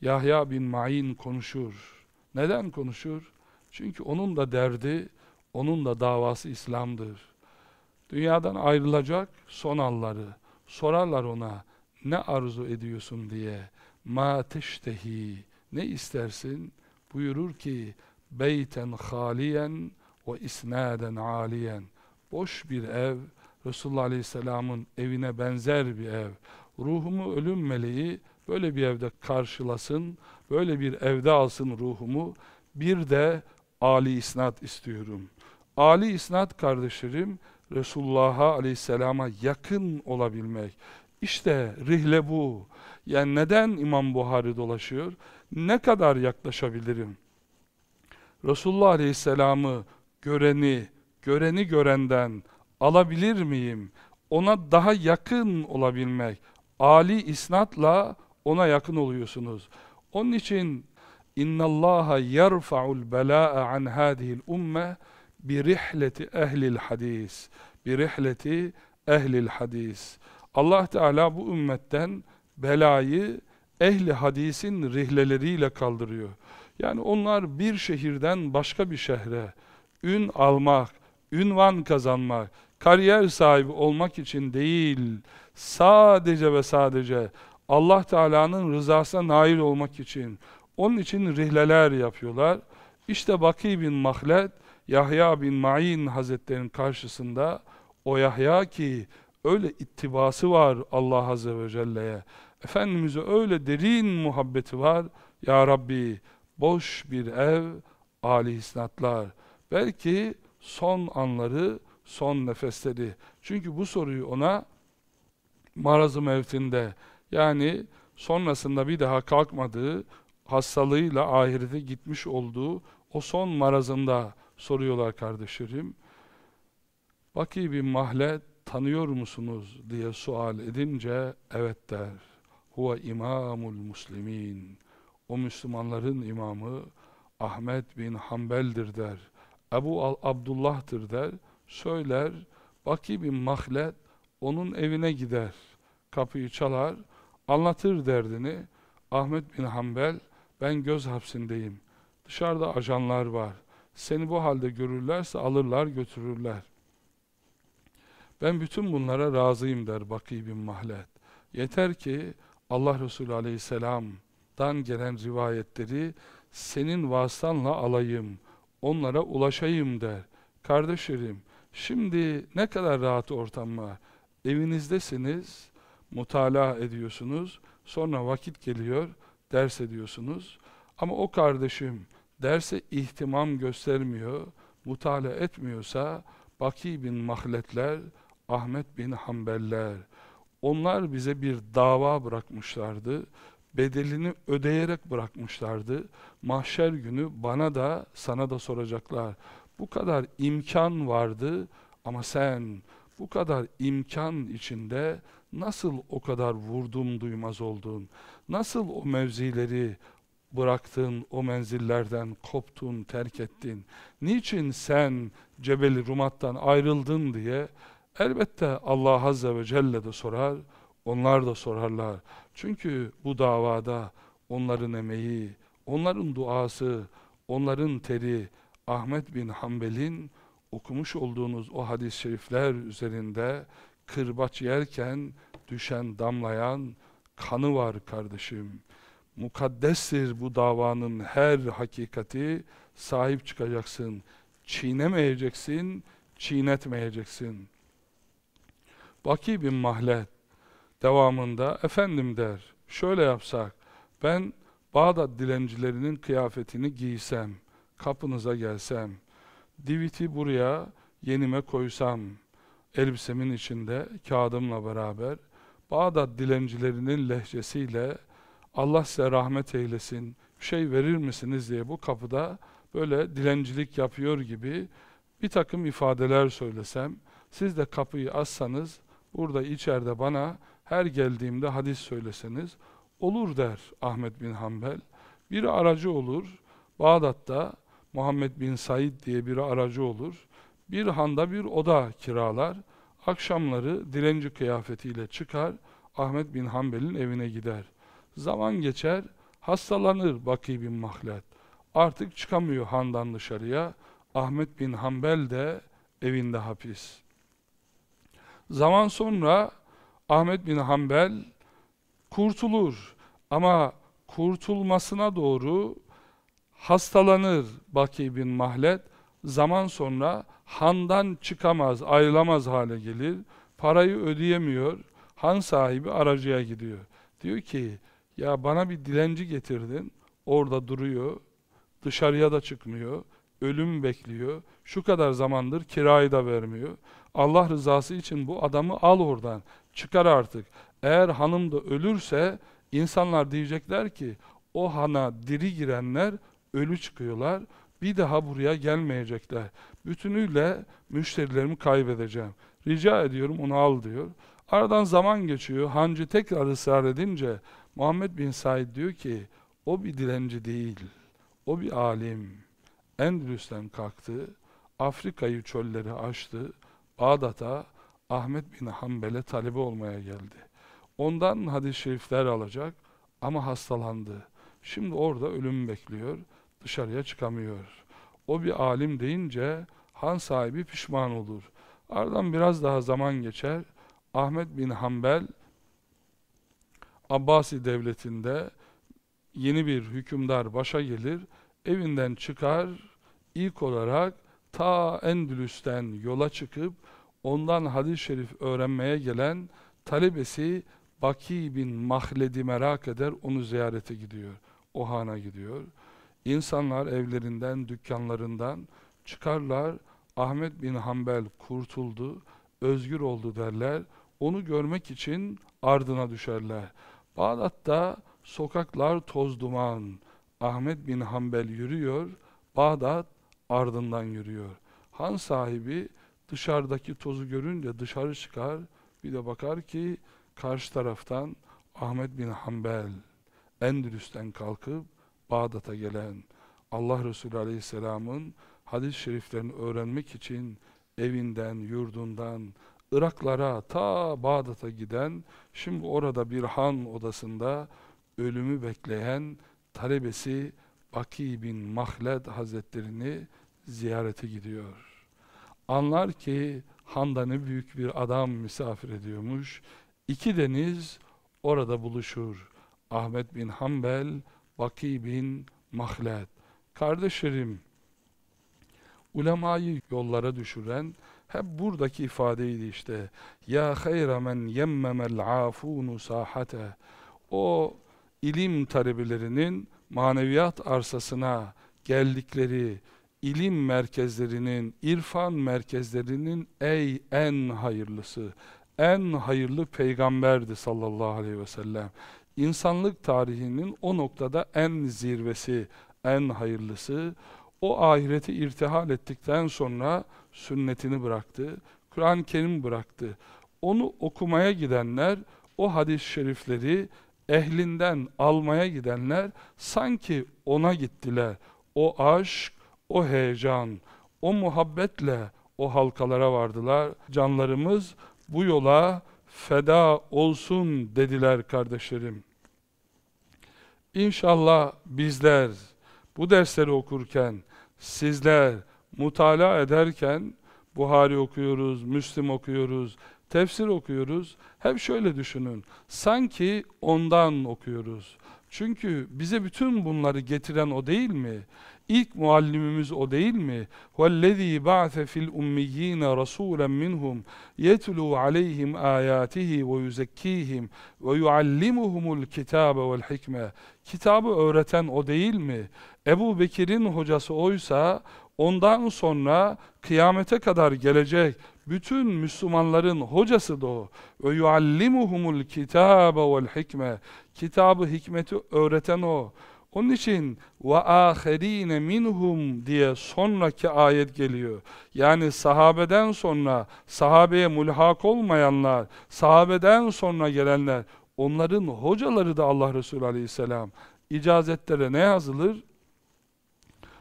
Yahya bin Ma'in konuşur. Neden konuşur? Çünkü onun da derdi, onun da davası İslam'dır. Dünyadan ayrılacak son anları. Sorarlar ona, ne arzu ediyorsun diye. Ma teştehi, ne istersin? Buyurur ki, beyten haliyen ve isnaden aliyen. Boş bir ev, Resulullah Aleyhisselam'ın evine benzer bir ev. Ruhumu ölüm meleği böyle bir evde karşılasın, böyle bir evde alsın ruhumu. Bir de Ali isnat istiyorum. Ali isnat kardeşlerim, Resulullah'a aleyhisselama yakın olabilmek. İşte rihle bu. Yani neden İmam Buhari dolaşıyor? Ne kadar yaklaşabilirim? Resulullah aleyhisselamı göreni, göreni görenden alabilir miyim? Ona daha yakın olabilmek. Ali isnatla ona yakın oluyorsunuz. Onun için yerfa'ul bela'a an hadihil umme bi rihleti ehlil hadis. Bi rihleti ehlil hadis. Allah Teala bu ümmetten belayı ehli hadisin rihleleriyle kaldırıyor. Yani onlar bir şehirden başka bir şehre ün almak, ünvan kazanmak, kariyer sahibi olmak için değil, sadece ve sadece Allah Teala'nın rızasına nail olmak için, onun için rihleler yapıyorlar. İşte Baki bin Mahlet, Yahya bin Ma'in Hazretleri'nin karşısında o Yahya ki öyle ittibası var Allah Azze ve Celle'ye. Efendimiz'e öyle derin muhabbeti var. Ya Rabbi boş bir ev, âli isnatlar. Belki son anları, son nefesleri. Çünkü bu soruyu ona marazı mevtinde yani sonrasında bir daha kalkmadığı, hastalığıyla ahirete gitmiş olduğu o son marazında soruyorlar kardeşlerim. Baki bir mahle tanıyor musunuz diye sual edince evet der. Huve imamul muslimin. O Müslümanların imamı Ahmet bin Hanbel'dir der. Ebu Abdullah'tır der. Söyler. Baki bin Mahlet onun evine gider. Kapıyı çalar. Anlatır derdini. Ahmet bin Hanbel ben göz hapsindeyim. Dışarıda ajanlar var. Seni bu halde görürlerse alırlar götürürler. Ben bütün bunlara razıyım der Baki bin Mahlet. Yeter ki Allah Resulü aleyhisselamdan gelen rivayetleri senin vasıtanla alayım, onlara ulaşayım der. Kardeşlerim, şimdi ne kadar rahat ortam var. Evinizdesiniz, mutala ediyorsunuz, sonra vakit geliyor, ders ediyorsunuz. Ama o kardeşim derse ihtimam göstermiyor, mutala etmiyorsa Baki bin Mahletler, Ahmet bin Hanbeller, onlar bize bir dava bırakmışlardı. Bedelini ödeyerek bırakmışlardı. Mahşer günü bana da sana da soracaklar. Bu kadar imkan vardı ama sen bu kadar imkan içinde nasıl o kadar vurdum duymaz oldun? Nasıl o mevzileri bıraktın, o menzillerden koptun, terk ettin? Niçin sen Cebeli Rumat'tan ayrıldın diye elbette Allah Azze ve Celle de sorar, onlar da sorarlar. Çünkü bu davada onların emeği, onların duası, onların teri, Ahmet bin Hanbel'in okumuş olduğunuz o hadis-i şerifler üzerinde kırbaç yerken düşen, damlayan kanı var kardeşim. Mukaddestir bu davanın her hakikati, sahip çıkacaksın. Çiğnemeyeceksin, çiğnetmeyeceksin. Baki bin Mahlet devamında efendim der, şöyle yapsak, ben Bağdat dilencilerinin kıyafetini giysem, kapınıza gelsem, diviti buraya yenime koysam, elbisemin içinde kağıdımla beraber, Bağdat dilencilerinin lehçesiyle Allah size rahmet eylesin, bir şey verir misiniz diye bu kapıda böyle dilencilik yapıyor gibi bir takım ifadeler söylesem, siz de kapıyı açsanız, burada içeride bana her geldiğimde hadis söyleseniz, olur der Ahmet bin Hanbel. Bir aracı olur, Bağdat'ta Muhammed bin Said diye bir aracı olur. Bir handa bir oda kiralar. Akşamları dilenci kıyafetiyle çıkar, Ahmet bin Hanbel'in evine gider. Zaman geçer, hastalanır Baki bin Mahlet. Artık çıkamıyor handan dışarıya. Ahmet bin Hanbel de evinde hapis. Zaman sonra Ahmet bin Hanbel kurtulur ama kurtulmasına doğru hastalanır Baki bin Mahlet. Zaman sonra handan çıkamaz, ayrılamaz hale gelir. Parayı ödeyemiyor. Han sahibi aracıya gidiyor. Diyor ki, ya bana bir dilenci getirdin. Orada duruyor. Dışarıya da çıkmıyor. Ölüm bekliyor. Şu kadar zamandır kirayı da vermiyor. Allah rızası için bu adamı al oradan. Çıkar artık. Eğer hanım da ölürse insanlar diyecekler ki o hana diri girenler ölü çıkıyorlar. Bir daha buraya gelmeyecekler. Bütünüyle müşterilerimi kaybedeceğim. Rica ediyorum onu al diyor. Aradan zaman geçiyor. Hancı tekrar ısrar edince Muhammed bin Said diyor ki o bir dilenci değil. O bir alim. Endülüs'ten kalktı. Afrika'yı çölleri aştı. Bağdat'a Ahmet bin Hanbel'e talebe olmaya geldi. Ondan hadis-i şerifler alacak ama hastalandı. Şimdi orada ölüm bekliyor, dışarıya çıkamıyor. O bir alim deyince han sahibi pişman olur. Aradan biraz daha zaman geçer. Ahmet bin Hanbel Abbasi devletinde yeni bir hükümdar başa gelir. Evinden çıkar. ilk olarak ta Endülüs'ten yola çıkıp ondan hadis-i şerif öğrenmeye gelen talebesi Baki bin Mahled'i merak eder, onu ziyarete gidiyor. O hana gidiyor. İnsanlar evlerinden, dükkanlarından çıkarlar. Ahmet bin Hanbel kurtuldu, özgür oldu derler. Onu görmek için ardına düşerler. Bağdat'ta sokaklar toz duman. Ahmet bin Hanbel yürüyor, Bağdat ardından yürüyor. Han sahibi dışarıdaki tozu görünce dışarı çıkar, bir de bakar ki karşı taraftan Ahmet bin Hanbel Endülüs'ten kalkıp Bağdat'a gelen Allah Resulü Aleyhisselam'ın hadis-i şeriflerini öğrenmek için evinden, yurdundan, Iraklara, ta Bağdat'a giden, şimdi orada bir han odasında ölümü bekleyen talebesi Baki bin Mahled Hazretlerini ziyarete gidiyor. Anlar ki Handan'ı büyük bir adam misafir ediyormuş. İki deniz orada buluşur. Ahmet bin Hanbel, Baki bin Mahled. Kardeşlerim, ulemayı yollara düşüren hep buradaki ifadeydi işte. Ya hayra men yemmemel afunu sahate. O ilim talebelerinin maneviyat arsasına geldikleri ilim merkezlerinin, irfan merkezlerinin ey en hayırlısı, en hayırlı peygamberdi sallallahu aleyhi ve sellem. İnsanlık tarihinin o noktada en zirvesi, en hayırlısı. O ahireti irtihal ettikten sonra sünnetini bıraktı, Kur'an-ı Kerim bıraktı. Onu okumaya gidenler, o hadis-i şerifleri ehlinden almaya gidenler sanki ona gittiler. O aşk, o heyecan, o muhabbetle o halkalara vardılar. Canlarımız bu yola feda olsun dediler kardeşlerim. İnşallah bizler bu dersleri okurken, sizler mutala ederken Buhari okuyoruz, Müslim okuyoruz, tefsir okuyoruz. Hep şöyle düşünün. Sanki ondan okuyoruz. Çünkü bize bütün bunları getiren o değil mi? İlk muallimimiz o değil mi? وَالَّذ۪ي بَعْثَ فِي الْاُمِّيِّينَ رَسُولًا مِّنْهُمْ يَتْلُوا عَلَيْهِمْ آيَاتِهِ وَيُزَكِّيهِمْ وَيُعَلِّمُهُمُ الْكِتَابَ وَالْحِكْمَةِ Kitabı öğreten o değil mi? Ebu Bekir'in hocası oysa ondan sonra kıyamete kadar gelecek bütün Müslümanların hocası da o. Ve yuallimuhumul kitabe vel hikme. Kitabı, hikmeti öğreten o. Onun için ve aherine minhum diye sonraki ayet geliyor. Yani sahabeden sonra sahabeye mulhak olmayanlar, sahabeden sonra gelenler onların hocaları da Allah Resulü Aleyhisselam. İcazetlere ne yazılır?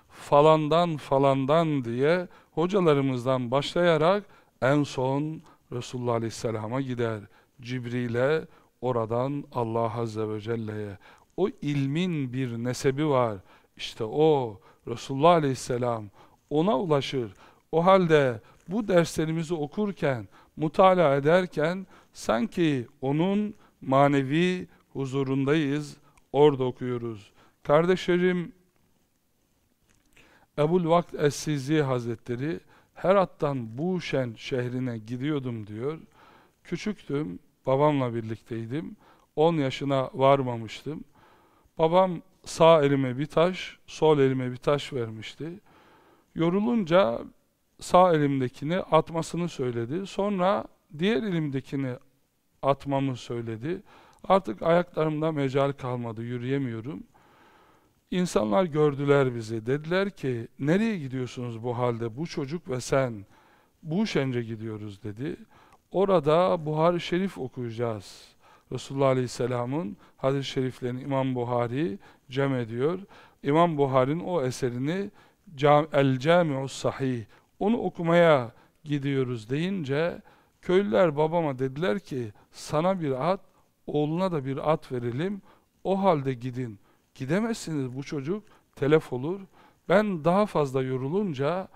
Falandan falandan diye hocalarımızdan başlayarak en son Resulullah Aleyhisselam'a gider. Cibril'e oradan Allah Azze ve Celle'ye. O ilmin bir nesebi var. İşte o Resulullah Aleyhisselam ona ulaşır. O halde bu derslerimizi okurken, mutala ederken sanki onun manevi huzurundayız, orada okuyoruz. Kardeşlerim, Ebul Vakt Es-Sizi Hazretleri Herat'tan Buşen şehrine gidiyordum diyor. Küçüktüm, babamla birlikteydim. 10 yaşına varmamıştım. Babam sağ elime bir taş, sol elime bir taş vermişti. Yorulunca sağ elimdekini atmasını söyledi. Sonra diğer elimdekini atmamı söyledi. Artık ayaklarımda mecal kalmadı, yürüyemiyorum. İnsanlar gördüler bizi. Dediler ki nereye gidiyorsunuz bu halde bu çocuk ve sen? Bu şence gidiyoruz dedi. Orada Buhari Şerif okuyacağız. Resulullah Aleyhisselam'ın hadis-i şeriflerini İmam Buhari cem ediyor. İmam Buhari'nin o eserini El Cami'us Sahih onu okumaya gidiyoruz deyince köylüler babama dediler ki sana bir at, oğluna da bir at verelim. O halde gidin. Gidemezsiniz bu çocuk telef olur. Ben daha fazla yorulunca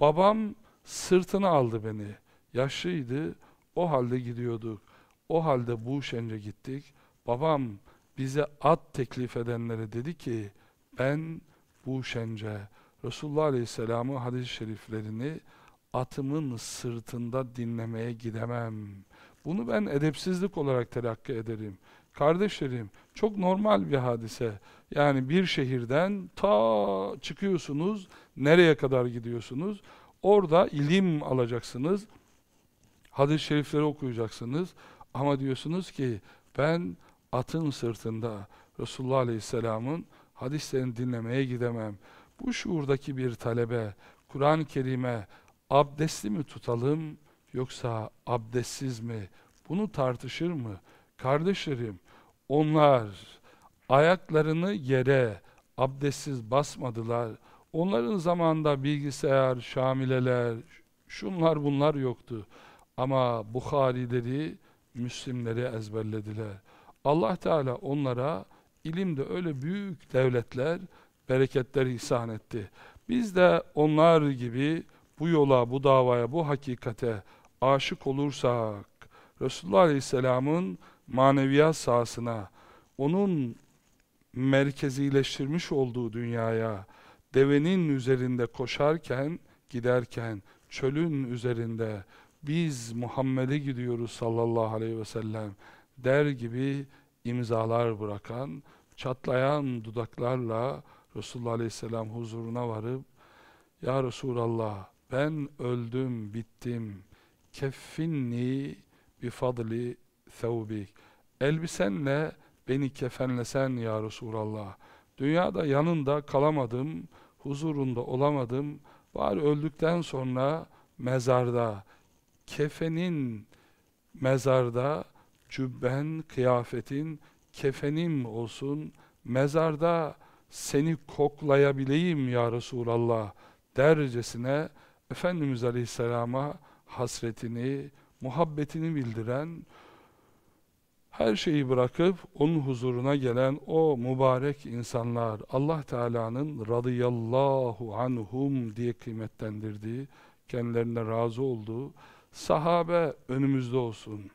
babam sırtını aldı beni. Yaşlıydı. O halde gidiyorduk. O halde bu şence gittik. Babam bize at teklif edenlere dedi ki ben bu şence Resulullah Aleyhisselam'ın hadis-i şeriflerini atımın sırtında dinlemeye gidemem. Bunu ben edepsizlik olarak telakki ederim. Kardeşlerim çok normal bir hadise. Yani bir şehirden ta çıkıyorsunuz, nereye kadar gidiyorsunuz? Orada ilim alacaksınız, hadis-i şerifleri okuyacaksınız. Ama diyorsunuz ki ben atın sırtında Resulullah Aleyhisselam'ın hadislerini dinlemeye gidemem. Bu şuurdaki bir talebe Kur'an-ı Kerim'e abdestli mi tutalım yoksa abdestsiz mi? Bunu tartışır mı? Kardeşlerim onlar ayaklarını yere abdestsiz basmadılar. Onların zamanında bilgisayar, şamileler, şunlar bunlar yoktu. Ama Bukharileri, Müslimleri ezberlediler. Allah Teala onlara ilimde öyle büyük devletler, bereketler ihsan etti. Biz de onlar gibi bu yola, bu davaya, bu hakikate aşık olursak, Resulullah Aleyhisselam'ın maneviyat sahasına, onun merkezileştirmiş olduğu dünyaya, devenin üzerinde koşarken, giderken, çölün üzerinde biz Muhammed'e gidiyoruz sallallahu aleyhi ve sellem der gibi imzalar bırakan, çatlayan dudaklarla Resulullah aleyhisselam huzuruna varıp Ya Resulallah ben öldüm, bittim. Keffinni bi fadli thawbik. Elbisenle beni kefenlesen ya Resulallah. Dünyada yanında kalamadım, huzurunda olamadım. Var öldükten sonra mezarda, kefenin mezarda, cübben, kıyafetin, kefenim olsun, mezarda seni koklayabileyim ya Resulallah dercesine Efendimiz Aleyhisselam'a hasretini, muhabbetini bildiren, her şeyi bırakıp onun huzuruna gelen o mübarek insanlar Allah Teala'nın radıyallahu anhum diye kıymetlendirdiği, kendilerine razı olduğu sahabe önümüzde olsun.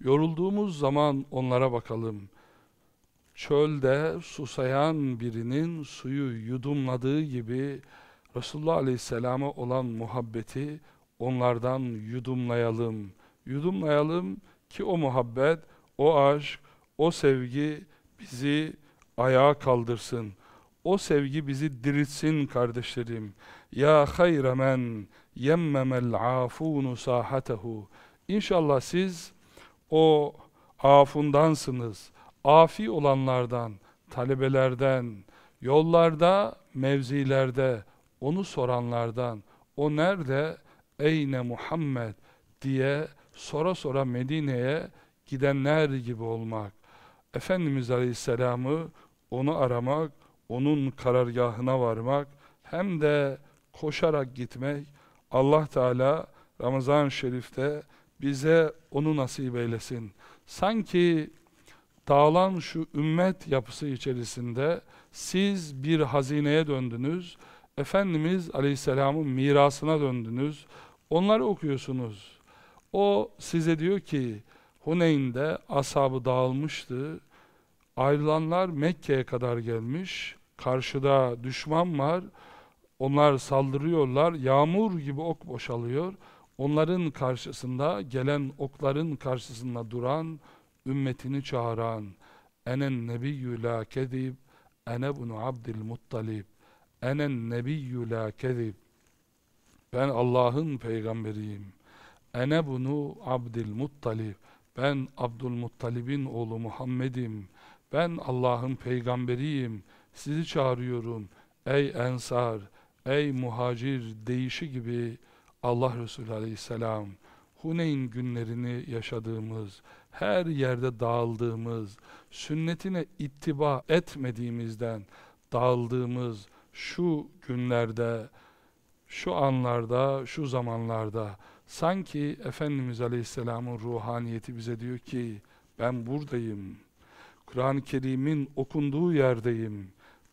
Yorulduğumuz zaman onlara bakalım. Çölde susayan birinin suyu yudumladığı gibi Resulullah Aleyhisselam'a olan muhabbeti onlardan yudumlayalım. Yudumlayalım ki o muhabbet, o aşk, o sevgi bizi ayağa kaldırsın. O sevgi bizi diriltsin kardeşlerim. Ya hayra men yemmemel afunu sahatehu. İnşallah siz o afundansınız. Afi olanlardan, talebelerden, yollarda, mevzilerde, onu soranlardan, o nerede, eyne Muhammed diye sora sora Medine'ye gidenler gibi olmak. Efendimiz Aleyhisselam'ı onu aramak, onun karargahına varmak, hem de koşarak gitmek, Allah Teala Ramazan-ı Şerif'te bize onu nasip eylesin. Sanki dağılan şu ümmet yapısı içerisinde siz bir hazineye döndünüz, Efendimiz Aleyhisselam'ın mirasına döndünüz, onları okuyorsunuz. O size diyor ki, Huneyn'de ashabı dağılmıştı, ayrılanlar Mekke'ye kadar gelmiş, karşıda düşman var, onlar saldırıyorlar, yağmur gibi ok boşalıyor, onların karşısında, gelen okların karşısında duran, ümmetini çağıran, enen nebiyyü la kezib, ene bunu abdülmuttalib, enen nebiyyü la kezib, ben Allah'ın peygamberiyim, ene bunu abdülmuttalib, ben Abdülmuttalib'in oğlu Muhammed'im, ben Allah'ın peygamberiyim, sizi çağırıyorum, ey ensar, ey muhacir deyişi gibi, Allah Resulü Aleyhisselam Huneyn günlerini yaşadığımız, her yerde dağıldığımız, sünnetine ittiba etmediğimizden dağıldığımız şu günlerde, şu anlarda, şu zamanlarda sanki Efendimiz Aleyhisselam'ın ruhaniyeti bize diyor ki ben buradayım. Kur'an-ı Kerim'in okunduğu yerdeyim.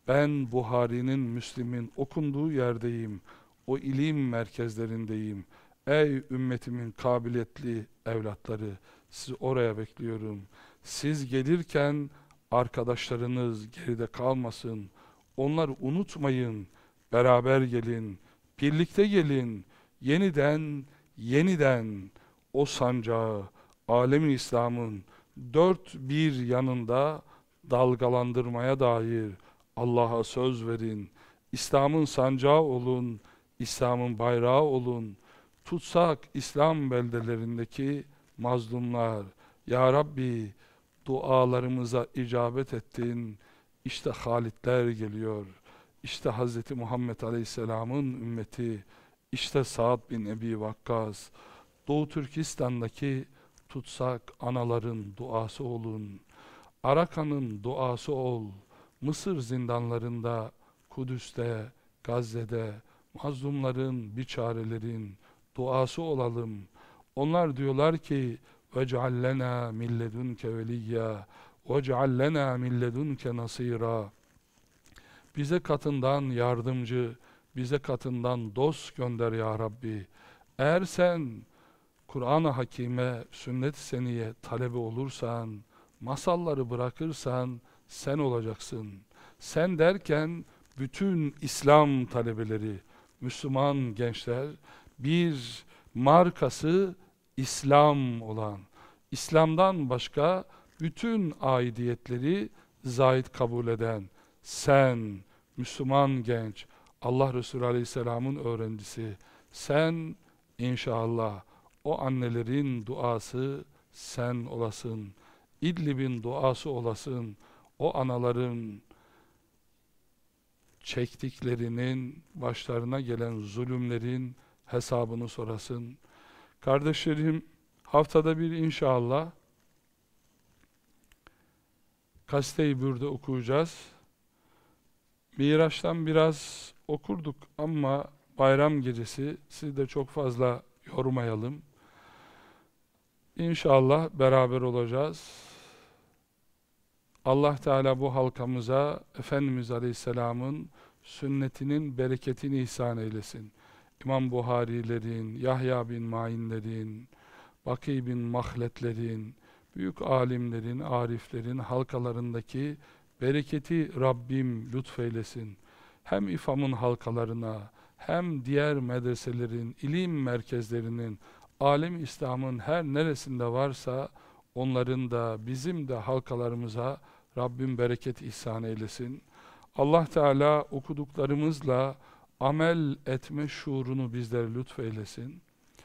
Ben Buhari'nin, Müslim'in okunduğu yerdeyim o ilim merkezlerindeyim. Ey ümmetimin kabiliyetli evlatları, sizi oraya bekliyorum. Siz gelirken arkadaşlarınız geride kalmasın. Onları unutmayın. Beraber gelin. Birlikte gelin. Yeniden, yeniden o sancağı, alemi İslam'ın dört bir yanında dalgalandırmaya dair Allah'a söz verin. İslam'ın sancağı olun. İslam'ın bayrağı olun. Tutsak İslam beldelerindeki mazlumlar. Ya Rabbi dualarımıza icabet ettin. İşte Halitler geliyor. İşte Hz. Muhammed Aleyhisselam'ın ümmeti. İşte Sa'd bin Ebi Vakkas. Doğu Türkistan'daki tutsak anaların duası olun. Arakan'ın duası ol. Mısır zindanlarında, Kudüs'te, Gazze'de, mazlumların, biçarelerin duası olalım. Onlar diyorlar ki وَجْعَلْ لَنَا مِنْ لَدُنْكَ وَلِيًّا وَجْعَلْ لَنَا مِنْ لَدُنْكَ نَصِيرًا bize katından yardımcı, bize katından dost gönder ya Rabbi. Eğer sen Kur'an-ı Hakime, sünnet-i seniye talebe olursan, masalları bırakırsan sen olacaksın. Sen derken bütün İslam talebeleri, Müslüman gençler bir markası İslam olan, İslam'dan başka bütün aidiyetleri zahit kabul eden, sen Müslüman genç, Allah Resulü Aleyhisselam'ın öğrencisi, sen inşallah o annelerin duası sen olasın. İdlib'in duası olasın. O anaların çektiklerinin, başlarına gelen zulümlerin hesabını sorasın. Kardeşlerim, haftada bir inşallah Kaste-i Bürde okuyacağız. Miraç'tan biraz okurduk ama bayram gecesi siz de çok fazla yormayalım. İnşallah beraber olacağız. Allah Teala bu halkamıza Efendimiz Aleyhisselam'ın sünnetinin bereketini ihsan eylesin. İmam Buhari'lerin, Yahya bin Ma'inlerin, Baki bin Mahletlerin, büyük alimlerin, ariflerin halkalarındaki bereketi Rabbim lütfeylesin. Hem İFAM'ın halkalarına, hem diğer medreselerin, ilim merkezlerinin, alem İslam'ın her neresinde varsa onların da bizim de halkalarımıza Rabbim bereket ihsan eylesin. Allah Teala okuduklarımızla amel etme şuurunu bizlere lütfeylesin.